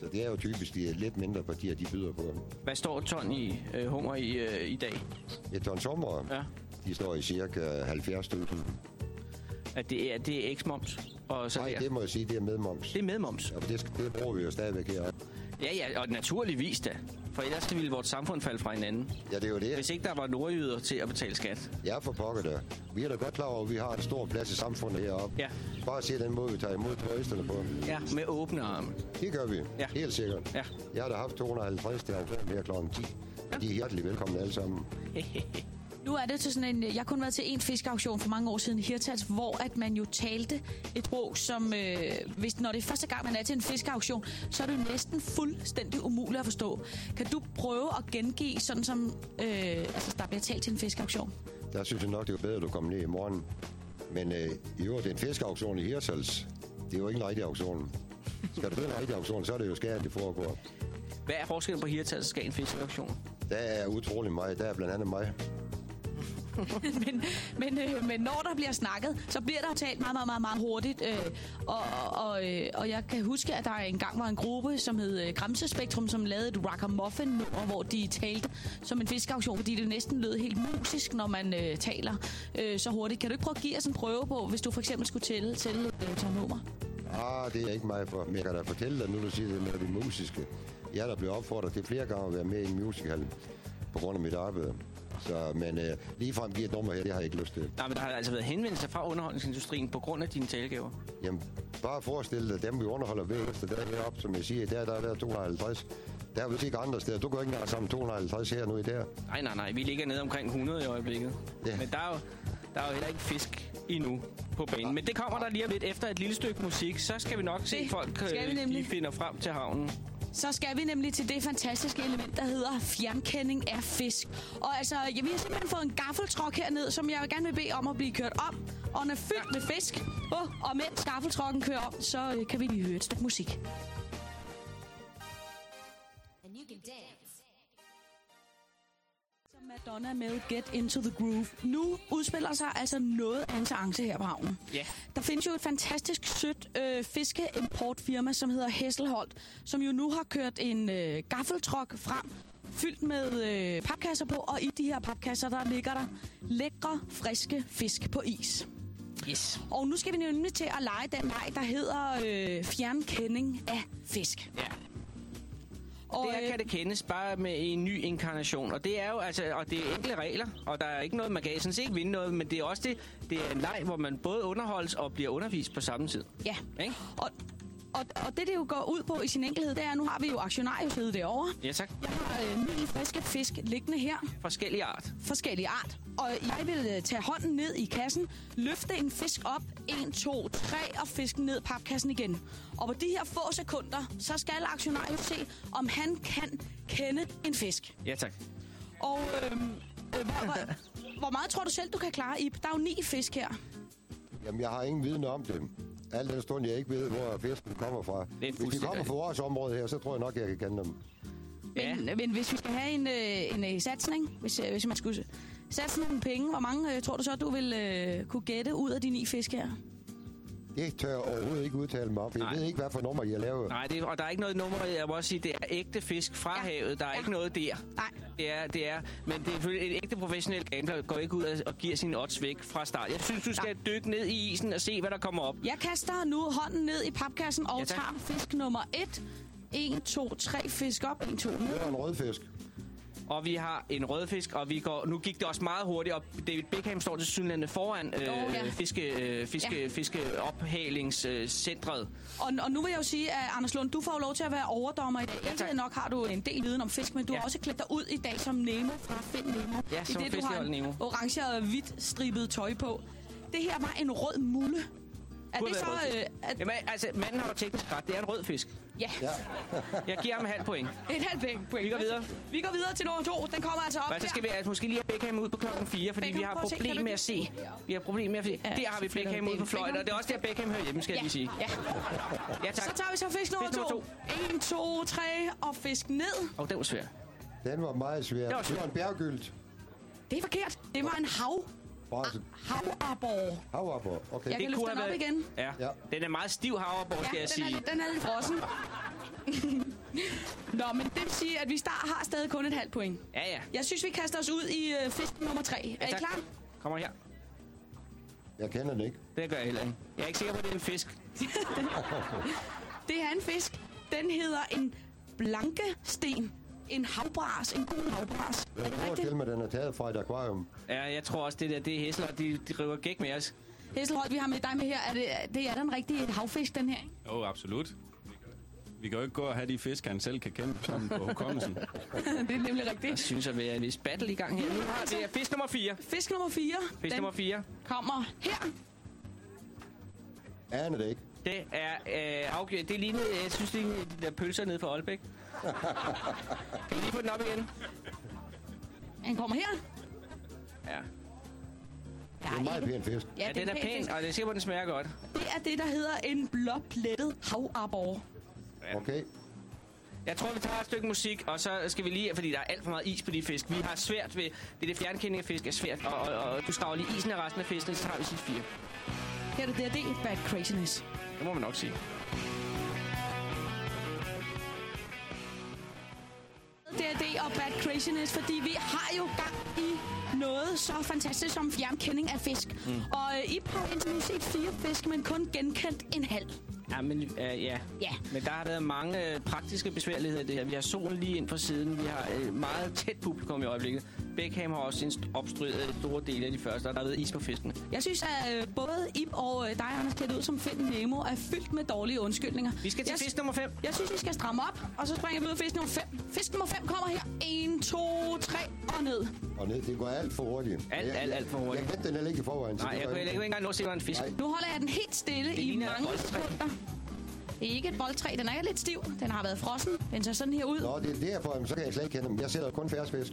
Så det er jo typisk de lidt mindre partier, de byder på. Hvad står ton i øh, hummer i, øh, i dag? Et ton sommer, Ja. de står i cirka 70.000. At det er, det er eks-moms? Og så Nej, der. det må jeg sige, det er med moms. Det er med moms? Ja, det, det bruger vi jo stadigvæk heroppe. Ja, ja, og naturligvis da. For ellers ville vores samfund falde fra hinanden. Ja, det er jo det. Hvis ikke der var nordjyder til at betale skat. Ja, for pokker der. Vi er da godt klar over, at vi har en stor plads i samfundet heroppe. Ja. Bare se den måde, vi tager imod turisterne på. Ja, med åbne arme. Det gør vi. Ja. Helt sikkert. Ja. Jeg har da haft 250 til 90 her kl. 10. Ja. De er hjertelig velkomne alle sammen. Nu er det til sådan en... Jeg har kun været til en fiskauktion for mange år siden i Hirtals, hvor at man jo talte et sprog, som... Øh, hvis, når det er første gang, man er til en fiskauktion, så er det jo næsten fuldstændig umuligt at forstå. Kan du prøve at gengive sådan som... Øh, altså, der bliver talt til en fiskauktion? Der synes jeg nok, det er bedre, at du kommer ned i morgen. Men øh, i øvrigt, det er en fiskauktion i Hirtals. Det er jo ikke en rigtig auktion. Skal du til en rigtig auktion, så er det jo skært, det foregår. Hvad er forskellen på Hirtals og Skagen Fiskeauktion? Der er utrolig meget. Der er blandt andet mig. men, men, øh, men når der bliver snakket, så bliver der talt meget, meget, meget, meget hurtigt. Øh, og, og, øh, og jeg kan huske, at der engang var en gruppe, som hed øh, Gramsespektrum, som lavede et ragamuffin nummer, hvor de talte som en fiskauktion, fordi det næsten lød helt musisk, når man øh, taler øh, så hurtigt. Kan du ikke prøve at give os en prøve på, hvis du for eksempel skulle tælle, tælle øh, tom nummer? Ah, det er ikke mig for. Men jeg kan da fortælle dig, nu du siger det med det musiske. Jeg er der blevet opfordret til flere gange at være med i en musical på grund af mit arbejde. Så, men øh, ligefrem give et nummer her, det har jeg ikke lyst til. Nej, men der har altså været henvendelser fra underholdningsindustrien på grund af dine talegaver. Jamen, bare forestil dig, dem vi underholder hver eneste dag heroppe, som jeg siger, der, der er der 250. Der er vist ikke andre steder. Du går ikke engang sammen 250 her nu i der. Nej, nej, nej. Vi ligger nede omkring 100 i øjeblikket. Ja. Men der er, jo, der er jo heller ikke fisk endnu på banen. Men det kommer der lige om lidt efter et lille stykke musik. Så skal vi nok se, Det folk øh, de finder frem til havnen. Så skal vi nemlig til det fantastiske element, der hedder fjernkending af fisk. Og altså, jeg vi har simpelthen fået en gaffeltrok herned, som jeg gerne vil bede om at blive kørt om. Og den er fyldt med fisk. Oh, og mens gaffeltrokken kører om, så øh, kan vi lige høre et stykke musik. Madonna med Get Into The Groove. Nu udspiller sig altså noget af en seance her på havnen. Ja. Der findes jo et fantastisk sødt øh, fiskeimportfirma, som hedder Hesselholt, som jo nu har kørt en øh, gaffeltrok frem, fyldt med øh, papkasser på, og i de her papkasser, der ligger der lækre, friske fisk på is. Yes. Og nu skal vi nemlig til at lege den leg, der hedder øh, fjernkending af fisk. Ja. Og, det her øh, kan det kendes bare med en ny inkarnation. Og det er jo altså, og det er enkle regler, og der er ikke noget, man kan sådan set ikke vinde noget, men det er også det, det er en leg, hvor man både underholdes og bliver undervist på samme tid. Ja, Ikke? og, og, og det, det jo går ud på i sin enkelhed, det er, at nu har vi jo aktionariusledet derovre. Ja, tak. Jeg har øh, ni friske fisk liggende her, Forskellige art. forskellige art. Og jeg vil øh, tage hånden ned i kassen, løfte en fisk op, 1, 2, 3, og fisken ned i papkassen igen. Og på de her få sekunder, så skal aktionarius se, om han kan kende en fisk. Ja, tak. Og øh, øh, hvor, hvor, hvor meget tror du selv, du kan klare, Ib? Der er jo ni fisk her. Jamen, jeg har ingen viden om det. Al den stund, jeg ikke ved, hvor fisken kommer fra. Hvis de kommer fra vores område her, så tror jeg nok, jeg kan kende dem. Ja. Men, men hvis vi skal have en, øh, en øh, satsning, hvis, øh, hvis man skulle satse nogle penge, hvor mange øh, tror du så, du vil øh, kunne gætte ud af de ni fisk her? Det tør jeg overhovedet ikke udtale mig om. Jeg Nej. ved ikke, hvad for nummer I har lavet. Nej, det, og der er ikke noget nummer, jeg må også sige, det er ægte fisk fra ja. havet. Der er ja. ikke noget der. Nej. Det er, det er, men det er selvfølgelig en ægte professionel gambler, går ikke ud og, giver sine odds væk fra start. Jeg synes, du skal dykke ned i isen og se, hvad der kommer op. Jeg kaster nu hånden ned i papkassen og Ja, tak. tager fisk nummer 1. 1, 2, 3 fisk op. 1, 2 ned. Det er en rødfisk. Og vi har en rødfisk, og vi går, nu gik det også meget hurtigt, og David Beckham står til synligheden foran øh, ja. fiske, øh, fiske, Ja. fiskeophalingscentret. Og, og nu vil jeg jo sige, at Anders Lund, du får jo lov til at være overdommer i dag. Ja, tak. nok har du en del viden om fisk, men du Ja. har også klædt dig ud i dag som Nemo fra Find Nemo. Ja, som det, du har en Nemo. orange og hvidt stribet tøj på. Det her var en rød mulle. Er det så... Øh, at, Jamen, altså, manden har jo teknisk ret. Det er en rød fisk. Ja, Ja. Jeg giver ham en halv point. et halvt point. Vi går videre. Vi går videre til nummer to. Den kommer altså op Og så skal her. vi altså måske lige have Beckham ud på klokken 4, fordi Beckham, vi har prøv at se, problem kan du med at se. Vi har problem med at se. Ja, der har vi Beckham ud på Beckham. og det er også der Beckham hører hjemme, skal jeg Ja, lige sige. ja. Ja, tak. Så tager vi så fisk nummer Fisk nummer to. 1, 2, 3 og fisk ned. Og den var svær. Den var meget svær. Det var Det var en bjerggylt. Det er forkert. Det var en hav. Bare så- Havarbor. Havapper. Okay. Jeg kan løfte den op igen. Ja. Ja. Den er meget stiv havreborg, skal jeg den, sige. er, den er lidt frossen. Nå, men det vil sige, at vi start, har stadig kun et halvt point. Ja, ja. Jeg synes, vi kaster os ud i øh, fisk nummer 3. Er I klar? Kommer her. Jeg kender den ikke. Det gør jeg heller ikke. Jeg er ikke sikker på, at det er en fisk. Det er en fisk. Den hedder en blanke sten. En havbras. En gul havbras. Er Jeg rigtigt? forestille mig, at den er taget fra et akvarium. Ja, jeg tror også, det der, det er hæsler, de, de river gæk med os. Hesselholt, vi har med dig med her. Er det, det er den rigtige havfisk, den her? ikke? Jo, absolut. Vi kan jo ikke gå og have de fisk, han selv kan kende sådan på hukommelsen. det er nemlig Jeg rigtigt. synes, at vi er en vis battle i gang her. Nu har det er fisk nummer 4. Fisk nummer 4. Fisk nummer 4. kommer her. Aner det ikke. Det er øh, afgjort. Det ligner, jeg synes, det ligner de der pølser nede fra Aalbæk. Kan vi lige få den op igen? Den kommer her. Ja. Det er en meget pæn fisk. Ja, den er pæn fisk. og det er sikkert, den smager godt. Det er det, der hedder en blåplettet havarbor. Okay. Jeg tror, vi tager et stykke musik, og så skal vi lige, fordi der er alt for meget is på de fisk. Vi har svært ved, det er det fjernkending af fisk er svært, og, og, og du skraver lige isen af resten af fiskene, så tager vi sidste fire. Her er det D&D Bad Craziness. Det må man nok sige. D&D og Bad Craziness, fordi vi har jo gang i noget så fantastisk som fjernkending af fisk. Mm. Og øh, I har indtil nu set fire fisk, men kun genkendt en halv. Ja, men, øh, ja. Ja. men der har været mange øh, praktiske besværligheder i det her. Vi har solen lige ind fra siden. Vi har øh, meget tæt publikum i øjeblikket. Beckham har også sin opstryget store dele af de første, og der har været is på fiskene. Jeg synes, at øh, både Ib og øh, dig, Anders, klædt ud som Find Nemo, er fyldt med dårlige undskyldninger. Vi skal til jeg, fisk nummer 5. Jeg synes, vi skal stramme op, og så springer vi ud af fisk nummer 5. Fisk nummer 5 kommer her. 1, 2, 3 og ned. Og ned, det går alt for hurtigt. Alt, alt, alt for hurtigt. Jeg kendte den heller ikke i forvejen. Nej, det jeg kunne ikke engang nå at se, en fisk. Nej. Nu holder jeg den helt stille Det i mange sekunder. Det er ikke et boldtræ. Den er lidt stiv. Den har været frossen. Den ser sådan her ud. Nå, det er derfor, jamen, så kan jeg slet ikke kende dem. Jeg sælger kun ferskfisk.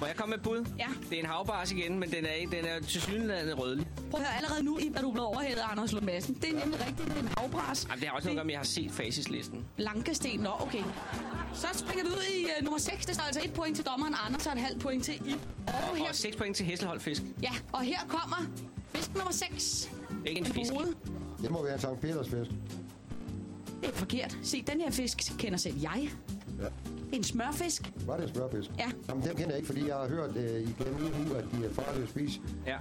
Må jeg komme med et bud? Ja. Det er en havbars igen, men den er, ikke, den er til synligheden rødlig. Prøv at høre allerede nu, er du blevet overhældet af Anders Lund Madsen. Det er nemlig rigtigt. Det er en havbras. Jamen, det har også noget at gøre med, at jeg har set facislisten. Blankesten. Nå, okay. Så springer vi ud i uh, nummer 6. Det står altså et point til dommeren Anders og et halvt point til Ib. Og her, Og 6 point til Hesselholdt Fisk. ja, og her kommer fisk nummer 6. Ikke en fisk. Det må være en Sankt Peters fisk. Det er forkert. Se, den her fisk kender selv jeg. Ja. Det er en smørfisk. Var det en smørfisk? Ja. Jamen, dem kender jeg ikke, fordi jeg har hørt øh, igennem en uge, at de er farlige at spise. Ja.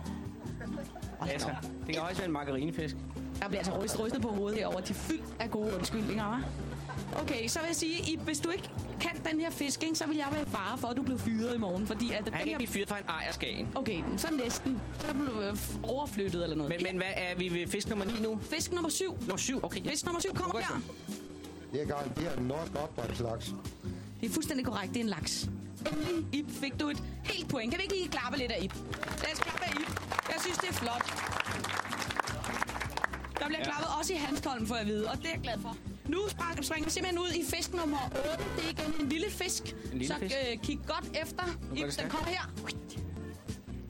Altså, det kan også være en margarinefisk. Der bliver altså rystet, rystet på hovedet herovre. De er fyldt af gode undskyldninger, hva'? Okay, så vil jeg sige, Ib, hvis du ikke kan den her fisk, ikke, så vil jeg være fare for, at du bliver fyret i morgen. Fordi at Han den kan blive fyret fra en ejerskagen. Okay, så næsten. Så bliver du øh, overflyttet eller noget. Men, men hvad er vi ved fisk nummer 9 nu? Fisk nummer 7. Nummer 7, okay. Fisk nummer 7 kommer her. Det er garanteret en norsk opdrætslaks. Det er fuldstændig korrekt, det er en laks. Endelig, Ib, fik du et helt point. Kan vi ikke lige klappe lidt af Ib? Lad os klappe af Ib. Jeg synes, det er flot. Der bliver Ja. klappet også i Hanstholm, får jeg at vide, og det er jeg glad for. Nu springer vi simpelthen ud i fisk nummer 8. Det er igen en lille fisk. En lille så fisk. Øh, kig godt efter. det den stærkt. kommer her.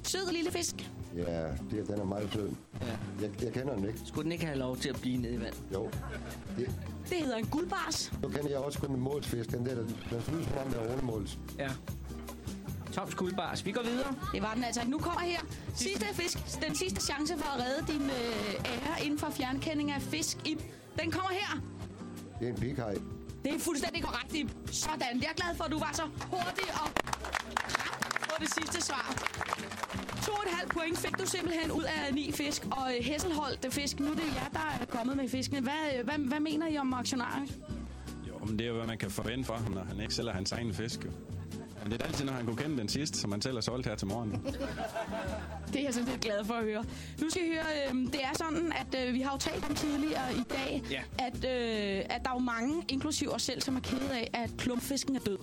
Sød lille fisk. Ja, det, den er meget sød. Ja. Jeg, jeg kender den ikke. Skulle den ikke have lov til at blive nede i vand? Jo. Det, Det hedder en guldbars. nu kender jeg også kun en målsfisk. Den der, der- som om, der er undermåls. Ja. Tom Skuldbars. Vi går videre. Det var den altså. Nu kommer her. Sidste fisk. Den sidste chance for at redde din øh, ære inden for fjernkending af fisk. Ib. Den kommer her. Det er en pikhaj. Det er fuldstændig korrekt, Ib. Sådan. Jeg er glad for, at du var så hurtig og på det sidste svar. To og et halvt point fik du simpelthen ud af ni fisk. Og øh, Hesselholdt fisk, nu er det jer, der er kommet med fiskene. Hvad, øh, hvad, hvad mener I om aktionaren? Jo, men det er jo, hvad man kan forvente for ham, når han ikke sælger hans egen fisk. Jo. Men det er altid, når han kunne kende den sidste, som han selv har solgt her til morgen. Det er jeg sådan set glad for at høre. Nu skal I høre, øh, det er sådan, at øh, vi har jo talt om tidligere i dag, Ja. at, øh, at der er jo mange, inklusiv os selv, som er ked af, at klumpfisken er død.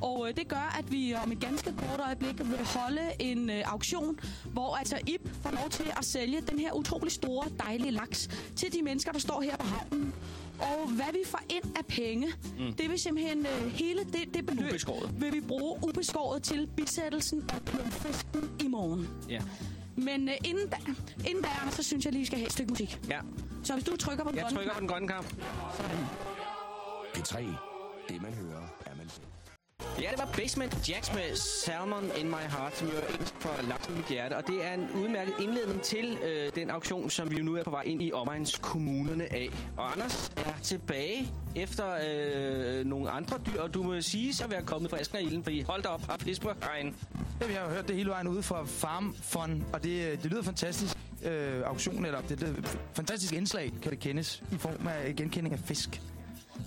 Og øh, det gør, at vi om et ganske kort øjeblik vil holde en øh, auktion, hvor altså Ib får lov til at sælge den her utrolig store, dejlige laks til de mennesker, der står her på havnen. Og hvad vi får ind af penge, mm. det vil simpelthen øh, hele det, det beløb, Ubeskåret. vil vi bruge ubeskåret til bisættelsen af klumpfisken i morgen. Ja. Men øh, inden, da, inden da, så synes jeg lige, vi skal have et stykke musik. Ja. Så hvis du trykker på den Jeg grønne trykker på den grønne kamp. P3. Det man hører, er man Ja, det var Basement Jacks med Salmon in My Heart, som jo er engelsk for laksen mit hjerte. Og det er en udmærket indledning til øh, den auktion, som vi jo nu er på vej ind i omegnskommunerne af. Og Anders er tilbage efter øh, nogle andre dyr, og du må sige så være kommet fra asken og ilden, fordi hold da op, har fisk på regn. Jamen, jeg har jo hørt det hele vejen ude fra Farm Fun, og det, øh, det lyder fantastisk. Øh, auktion, eller det, det fantastisk indslag, kan det kendes, i form af genkending af fisk.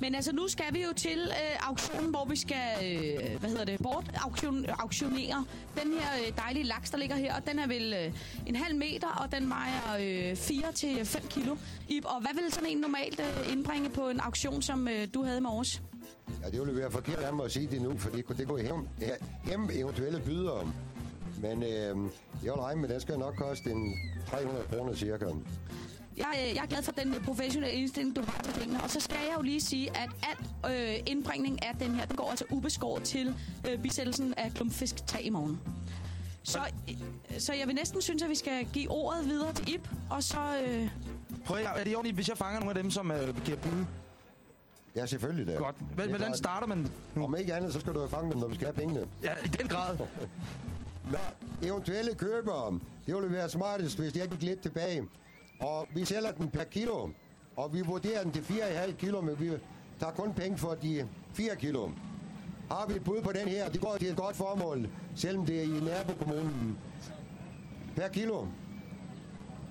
Men altså, nu skal vi jo til øh, auktionen, hvor vi skal, øh, hvad hedder det, bort auktion, auktionere den her øh, dejlige laks, der ligger her. Og den er vel øh, en halv meter, og den vejer øh, 4-5 kilo. Ib, og hvad vil sådan en normalt øh, indbringe på en auktion, som øh, du havde i morges? Ja, det ville være forkert af mig at sige det nu, for det, kunne- det går hjem, hjem eventuelle bydere. Men øh, jeg vil regne med, at den skal nok koste en 300 kroner cirka. Jeg, øh, jeg er glad for den professionelle indstilling, du har til tingene. Og så skal jeg jo lige sige, at al øh, indbringning af den her, den går altså ubeskåret til øh, bisættelsen af klumpfisk tag i morgen. Så, øh, så jeg vil næsten synes, at vi skal give ordet videre til Ib, og så... Øh, Prøv at, er det ordentligt, hvis jeg fanger nogle af dem, som øh, giver bud? Ja, selvfølgelig da. Godt. Det er Hvordan starter man nu? Om ikke andet, så skal du jo fange dem, når vi skal have pengene. Ja, i den grad. Nå, eventuelle købere, det ville være smartest, hvis jeg gik lidt tilbage. Og vi sælger den per kilo, og vi vurderer den til 4,5 kilo, men vi tager kun penge for de 4 kilo. Har vi et bud på den her, det går til et godt formål, selvom det er i nabokommunen. Per kilo.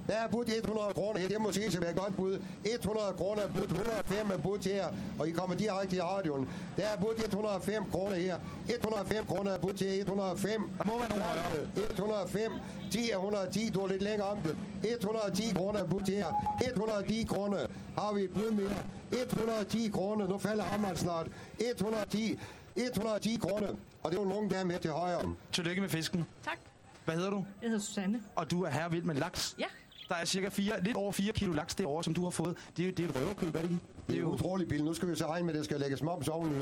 Der er budt 100 kroner her, det må sige, at være et godt bud. 100 kroner er budt, 105 er budt her, og I kommer direkte i radioen. Der er budt 105 kroner her. 105 kroner er budt til 105. Der må højere. 105. 10 er 110, du er lidt længere om det. 110 kroner er budt her. 110 kroner. Har vi et bud mere? 110 kroner. Nu falder hammeren snart. 110. 110 kroner. Og det er jo nogen, der er med til højre. Tillykke med fisken. Tak. Hvad hedder du? Jeg hedder Susanne. Og du er herre vild med laks. Ja. Der er cirka fire, lidt over 4 kilo laks derovre, som du har fået. Det er jo det er et røverkøb, er det ikke? Det er jo utrolig billigt. Nu skal vi så regne med, at det skal lægges moms oveni.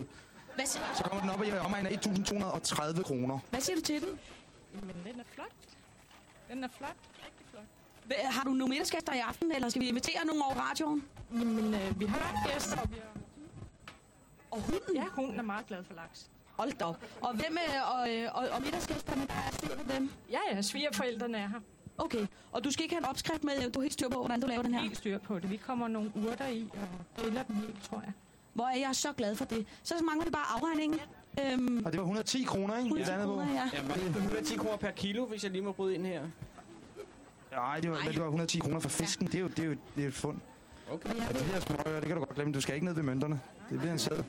hvad, si- Så kommer den op i omegn af 1.230 kroner. hvad siger du til den? Men den er flot. Den er flot. Rigtig flot. Hvad- Har du nogle middagsgæster i aften, eller skal vi invitere nogen over radioen? Jamen, øh, vi har gæster, og vi har... Og hunden? Ja, hunden er meget glad for laks. Hold da op. Og hvem er, og, øh, og, og middagsgæsterne, der er styr på dem? Ja, ja, svigerforældrene er her. Okay, og du skal ikke have en opskrift med, du har helt styr på, hvordan du laver den her? Helt styr på det. Vi kommer nogle urter i og griller dem helt, tror jeg. Hvor er jeg så glad for det. Så mangler vi bare afregningen. Øhm, Og det var 110 kroner, ikke? 110 Det andet på. kroner, ja. Ja, det er 110 kroner per kilo, hvis jeg lige må bryde ind her. Nej, det var, det var 110 kroner for fisken. Det er jo, det er jo, det er jo et fund. Okay. Ja, det her smøger, det kan du godt glemme. Du skal ikke ned ved mønterne. Det bliver en sæd.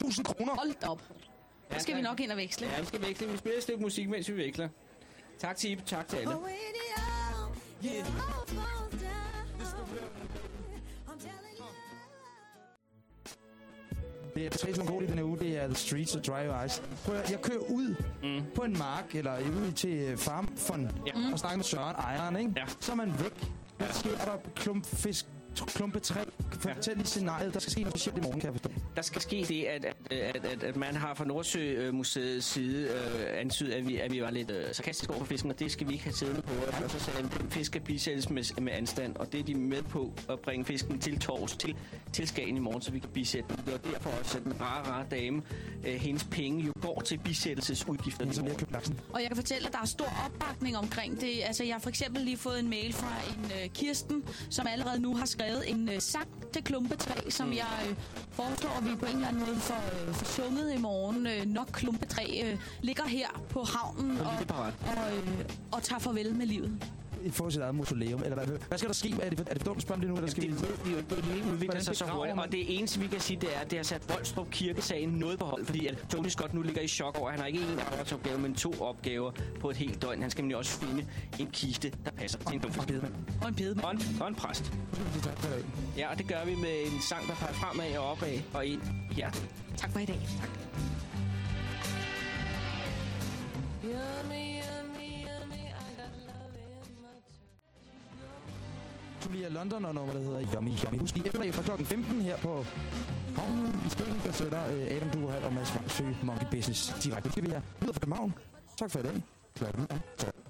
1000 kroner. Hold op. Ja, Så skal vi nok ind og veksle. Ja, vi skal veksle. Vi spiller et stykke musik, mens vi veksler. Tak til Ib, tak til alle. Det er tre som god i den her uge, det er The Streets of Dry Ice. Prøv at, jeg kører ud mm. på en mark, eller ud til øh, Farm Fun, Ja. og snakker med Søren, ejeren, ikke? Ja. Så er man væk. Hvad sker der? Klumpfisk, klumpe træ, Fortæl lige scenariet. Der skal ske noget specielt i morgen, kan jeg forstå. Der skal ske det, at, at, at, at, man har fra Nordsømuseets side øh, antydet, at vi, at vi var lidt øh, sarkastiske over for fisken, og det skal vi ikke have siddende på. Og så sagde at den fisk skal bisættes med, med anstand, og det er de med på at bringe fisken til tors, til, til Skagen i morgen, så vi kan bisætte den. Det var derfor også, at den rare, rare dame, øh, hendes penge jo går til bisættelsesudgifter. Laksen. Og jeg kan fortælle, at der er stor opbakning omkring det. Altså, jeg har for eksempel lige fået en mail fra en øh, Kirsten, som allerede nu har skrevet en øh, sang til klumpetræ, som Mm. jeg øh, foreslår, at vi på en eller anden måde får, øh, får sunget i morgen. Øh, nok klumpetræ øh, ligger her på havnen og, parat. og, øh, og tager farvel med livet. I får sit eget mausoleum, eller hvad? Hvad skal der ske? Er det, er det dumt det nu, eller skal det, vi... det, det, det, det udvikler sig så hurtigt, og det eneste, vi kan sige, det er, at det har sat Voldstrup Kirkesagen noget på hold, fordi at Tony Scott nu ligger i chok over, at han har ikke én arbejdsopgave, men to opgaver på et helt døgn. Han skal nemlig også finde en kiste, der passer til en dumfest. Og en bedemand. Og en, og en præst. Ja, og det gør vi med en sang, der peger fremad og opad og ind i hjertet. Tak for i dag. Tak. Julia London og nummer, der hedder Yummy Yummy. Husk i eftermiddag fra klokken 15 her på havnen i Skagen, der sætter øh, Adam Duhal og Mads Vangsø Monkey Business direkte. Det skal vi have. Videre fra København. Tak for i dag. Klokken er 12.